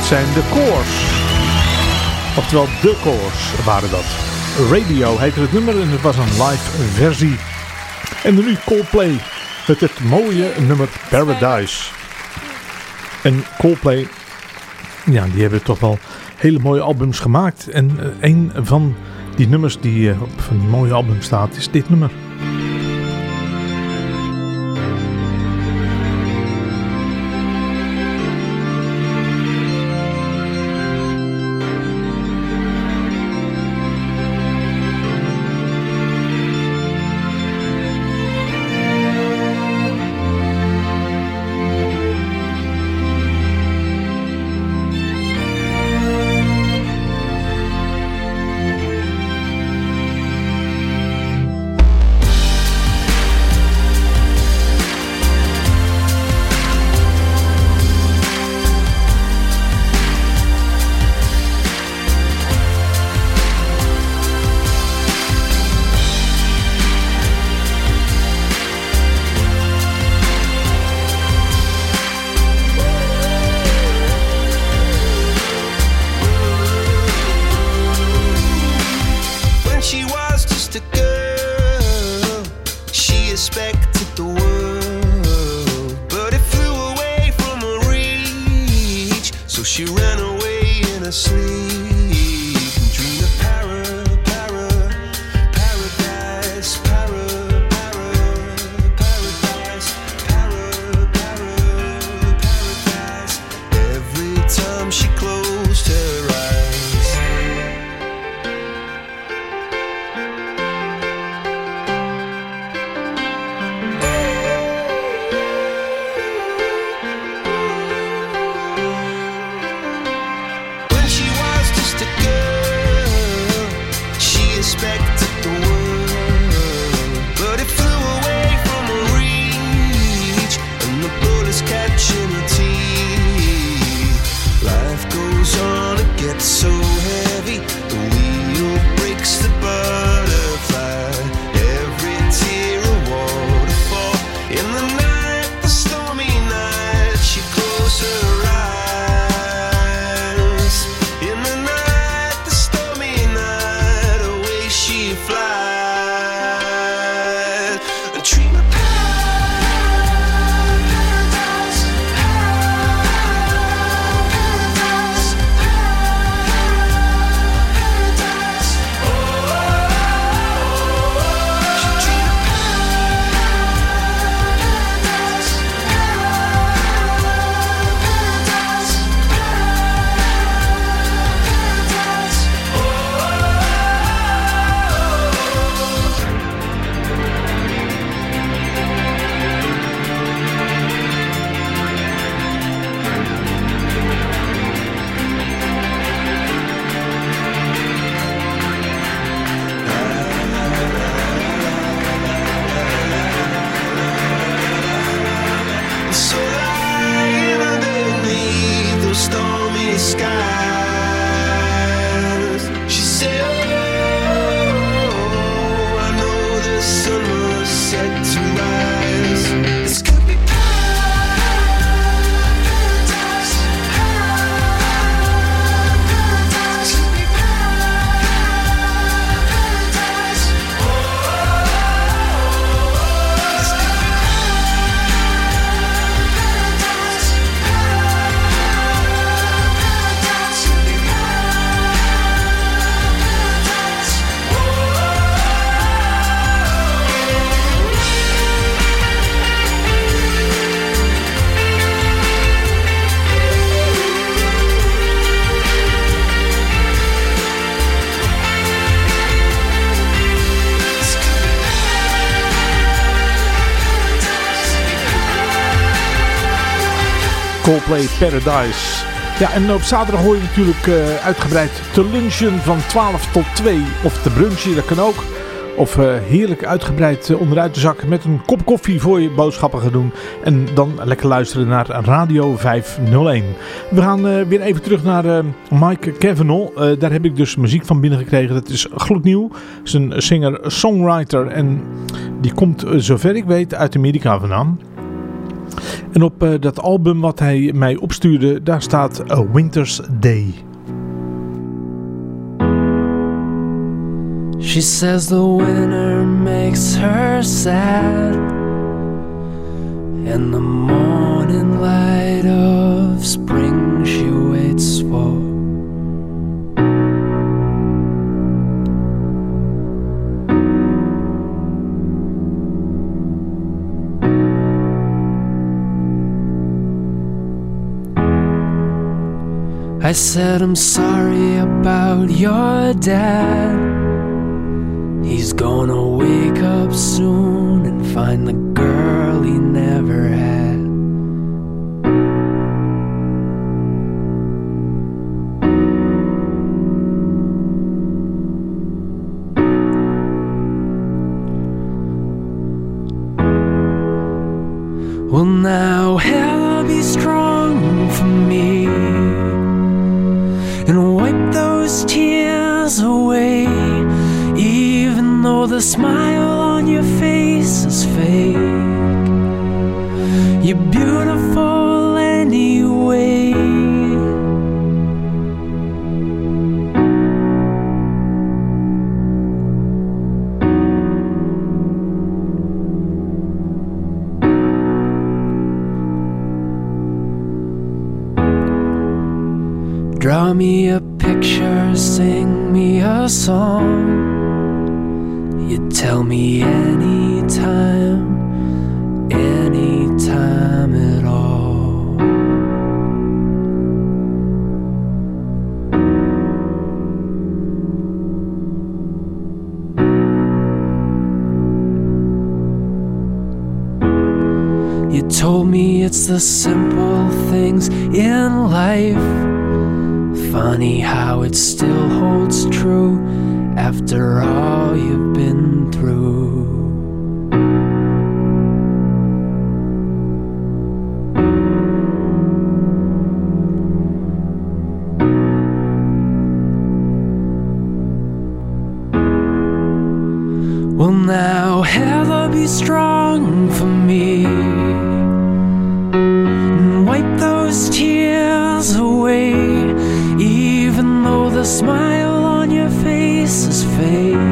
Zijn de Coors. Oftewel de Coors waren dat. Radio heette het nummer en het was een live versie. En nu Coldplay met het mooie nummer Paradise. En Coldplay, ja, die hebben toch wel hele mooie albums gemaakt. En uh, een van die nummers die uh, op van die mooie album staat is dit nummer. Coldplay Paradise. Ja, en op zaterdag hoor je natuurlijk uh, uitgebreid te lunchen van 12 tot 2. Of te brunchen, dat kan ook. Of uh, heerlijk uitgebreid uh, onderuit de zak met een kop koffie voor je boodschappen gaan doen. En dan lekker luisteren naar Radio 501. We gaan weer even terug naar Mike Cavanaugh. daar heb ik dus muziek van binnengekregen. Dat is gloednieuw. Dat is een singer-songwriter. En die komt, zover ik weet, uit Amerika vandaan. En op uh, dat album wat hij mij opstuurde, daar staat A Winter's Day. She says the winter makes her sad And the morning light of spring she waits for I said I'm sorry about your dad He's gonna wake up soon and find the girl he never had. Well, now hell be strong away even though the smile on your face is fake. You're beautiful anyway. Draw me a picture, sing me a song. You tell me anytime, anytime at all. You told me it's the simple things in life. Funny how it still holds true after all you've been through. Well, now Heather, be strong for me smile on your face is fake.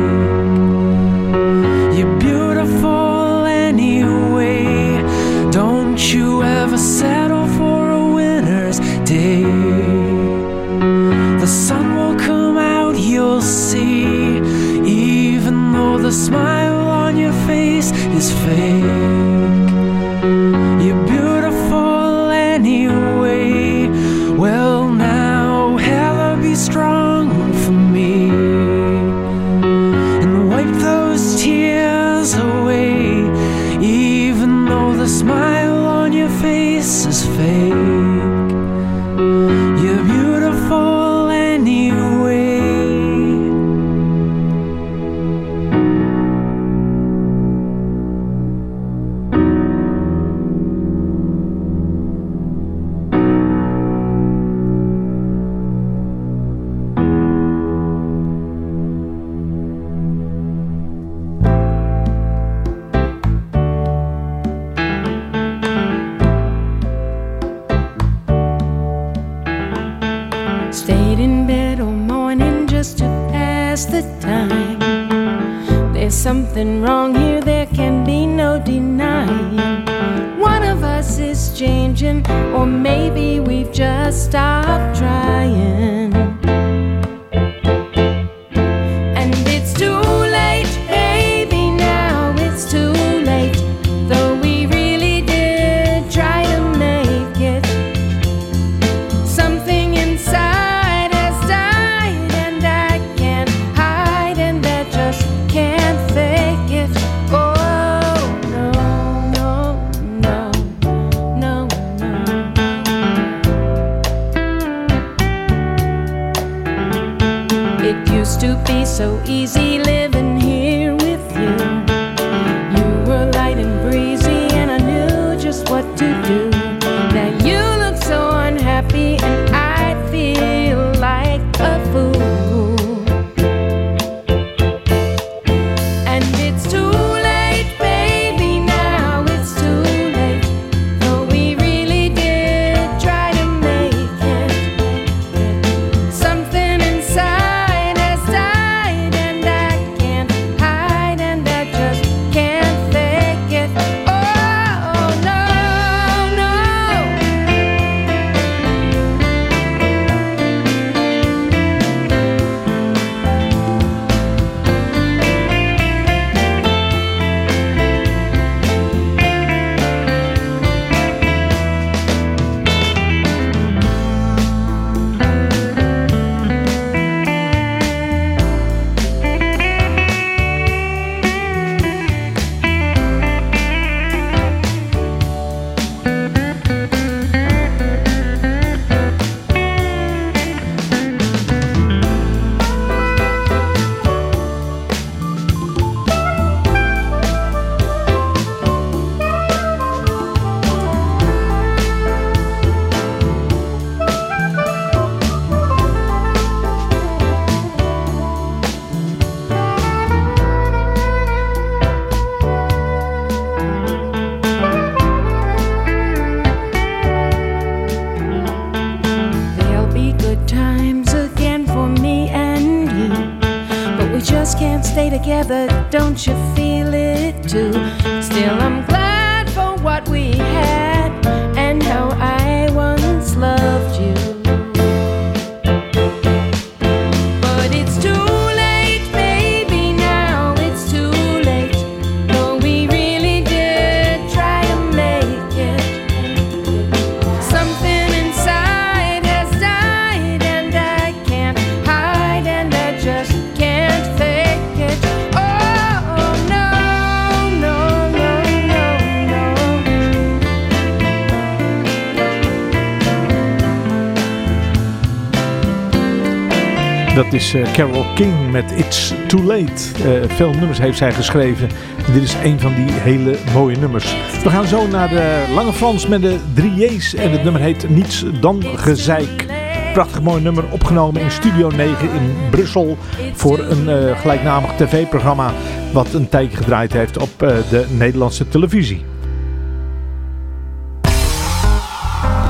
Is eh, Carol King met It's Too Late. Eh, veel nummers heeft zij geschreven. Dit is een van die hele mooie nummers. We gaan zo naar de Lange Frans met de 3J's. En het nummer heet Niets dan Gezeik. Prachtig mooi nummer opgenomen in Studio 9 in Brussel. Voor een eh, gelijknamig tv-programma. Wat een tijdje gedraaid heeft op de Nederlandse televisie.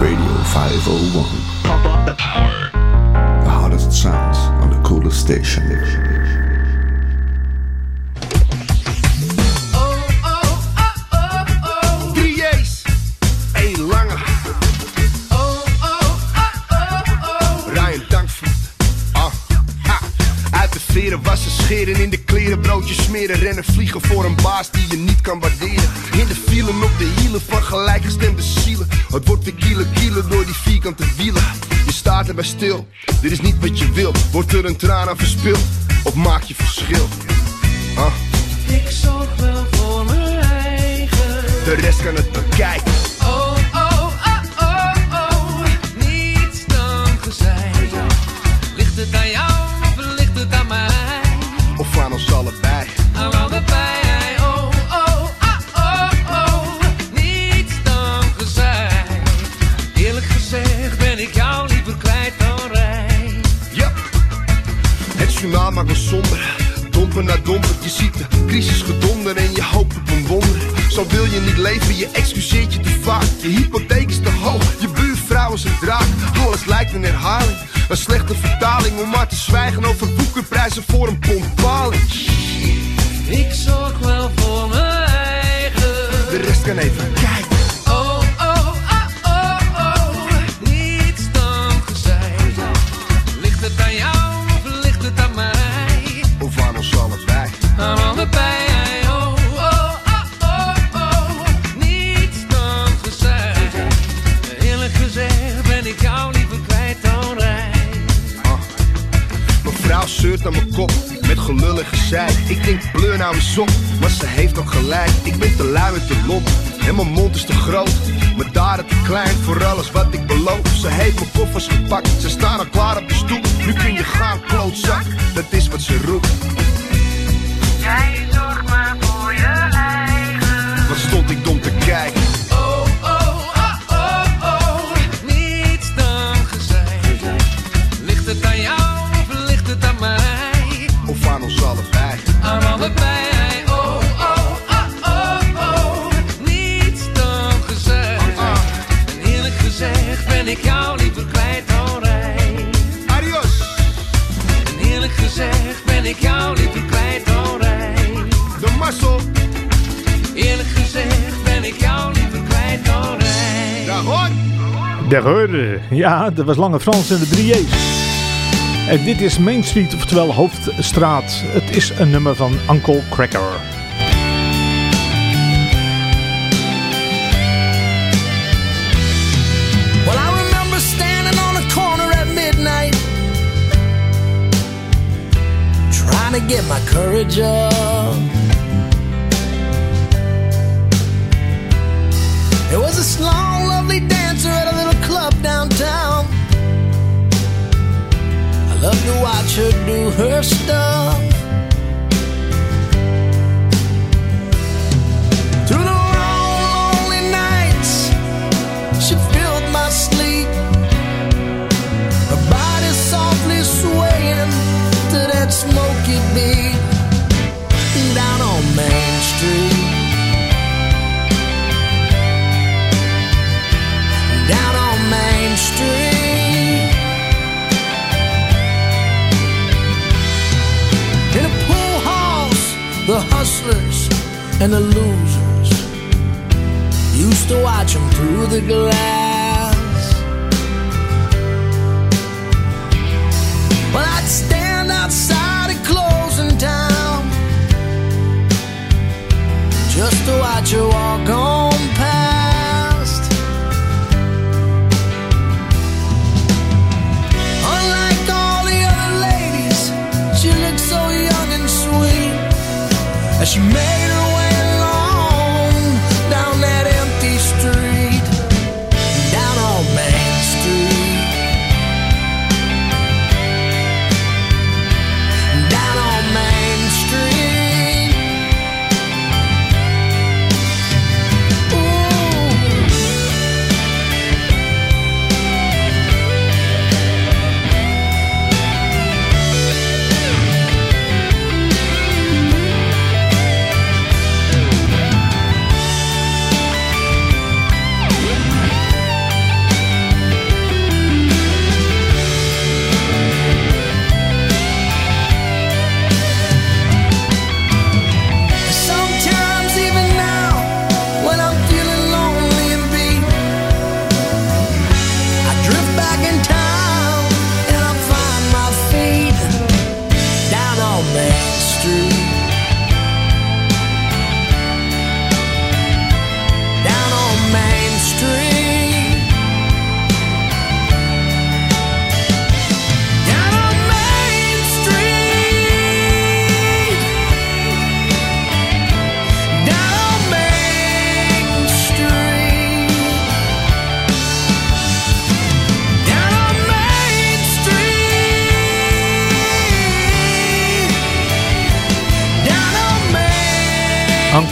Radio 501. De veren wassen, scheren, in de kleren broodjes smeren, rennen, vliegen voor een baas die je niet kan waarderen. In de vielen op de hielen van gelijkgestemde zielen. Het wordt weer kielen, kielen door die vierkante wielen. Staat erbij stil, dit is niet wat je wilt. Wordt er een traan aan verspild, of maak je verschil? Ah. Ik zorg wel voor mijn eigen. De rest kan het bekijken. Me somber. Domper na domper, je ziet de crisis gedonder en je hoopt op een wonder. Zo wil je niet leven, je excuseert je te vaak. Je hypotheek is te hoog, je buurvrouw is een draak. Alles lijkt een herhaling, een slechte vertaling om maar te zwijgen over boekenprijzen voor een pond paling. Ik zorg wel voor mijn eigen. De rest kan even kijken. Zeurt mijn kop met gelul en gezeik. Ik denk bleur nou eens op, maar ze heeft ook gelijk. Ik ben te lui en te lomp en mijn mond is te groot. Mijn daden te klein voor alles wat ik beloof. Ze heeft mijn koffers gepakt, ze staan al klaar op de stoep. Nu kun je gaan, klootzak, dat is wat ze roept. Jij zorgt maar voor je eigen. Wat stond ik dom te kijken? De. Ja, dat was Lange Frans en de 3J's. En dit is Main Street, oftewel Hoofdstraat. Het is een nummer van Uncle Cracker. Well, I remember standing on a corner at midnight, trying to get my courage up. There was this long, lovely dancer at a downtown. I love to watch her do her stuff. Through the lonely nights, she filled my sleep. Her body softly swaying to that smoky beat. Down on Main Street. Down on Street. In a pool hall and the losers used to watch them through the glass. Well, I'd stand outside at closing time just to watch her walk on she made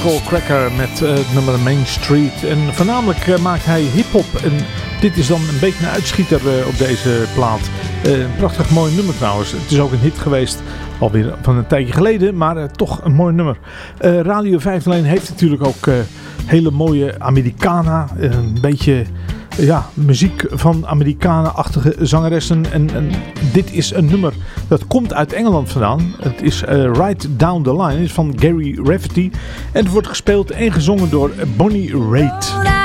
Uncle Cracker met het nummer Main Street. En voornamelijk eh, maakt hij hip-hop. En dit is dan een beetje een uitschieter eh, op deze plaat. Een prachtig mooi nummer trouwens. Het is ook een hit geweest. Alweer van een tijdje geleden, maar toch een mooi nummer. Radio 501 heeft natuurlijk ook hele mooie Americana. een beetje ja, muziek van Amerikanen-achtige zangeressen. En, en dit is een nummer dat komt uit Engeland vandaan. Het is eh, Right Down the Line. Is van Gary Rafferty. En het wordt gespeeld en gezongen door Bonnie Raitt.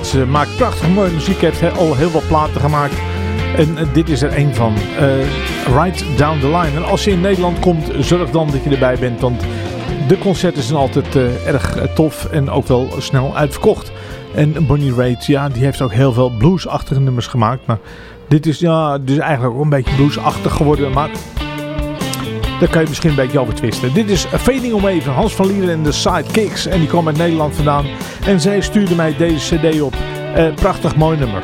Ze. Maakt prachtig mooie muziek. Heeft he- al heel veel platen gemaakt. En eh, dit is er één van. Eh, right Down the Line. En als je in Nederland komt, zorg dan dat je erbij bent. Want de concerten zijn altijd eh, erg eh, tof. En ook wel snel uitverkocht. En Bonnie Raitt, ja, die heeft ook heel veel bluesachtige nummers gemaakt. Maar dit is ja, dus eigenlijk ook een beetje bluesachtig geworden. Maar daar kan je misschien een beetje over twisten. Dit is Fading Away van Hans van Lieren en de Sidekicks. En die kwam uit Nederland vandaan. En zij stuurde mij deze cd op. Eh, prachtig mooi nummer.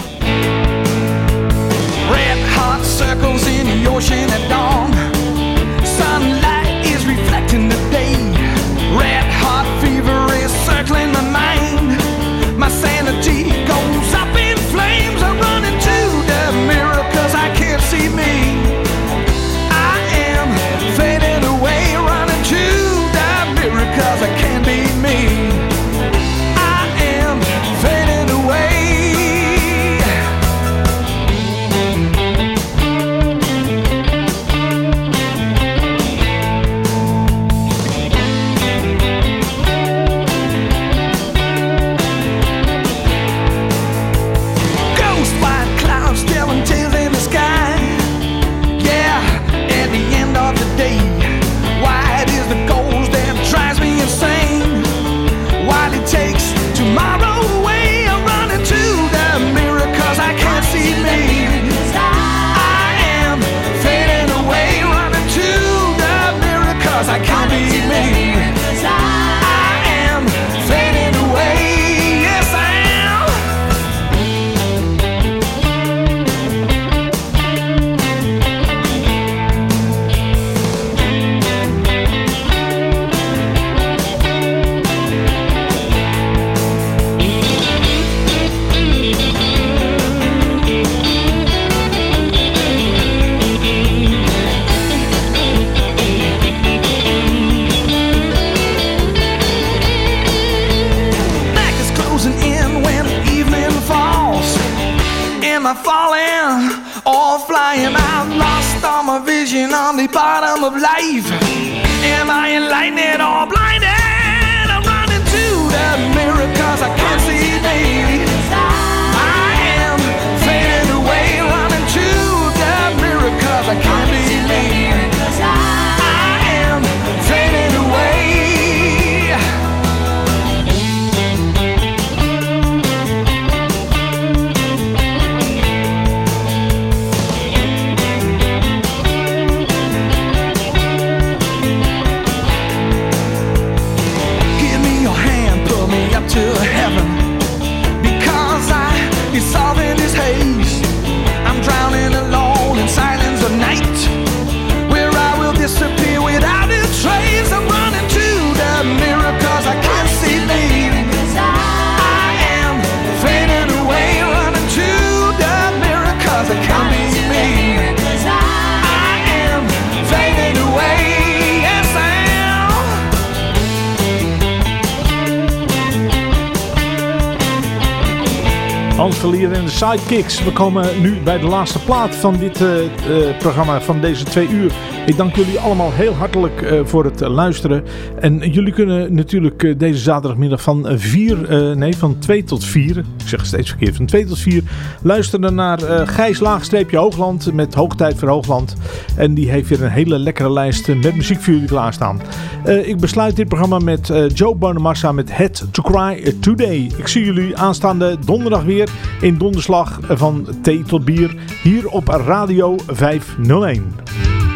Red hot circles in the ocean at dawn. Sunlight is reflecting the day. Of life. Hans Verlier en de Sidekicks. We komen nu bij de laatste plaat van dit eh, eh, programma van deze twee uur. Ik dank jullie allemaal heel hartelijk eh, voor het eh, luisteren. En jullie kunnen natuurlijk eh, deze zaterdagmiddag van 4, nee van 2 tot 4, ik zeg steeds verkeerd, van 2 tot 4 luisteren naar Gijs Laagstreepje Hoogland met Hoogtijd voor Hoogland. En die heeft weer een hele lekkere lijst met muziek voor jullie klaarstaan. Ik besluit dit programma met Joe Bonamassa met Head to Cry Today. Ik zie jullie aanstaande donderdag weer in donderslag van thee tot bier hier op Radio 501.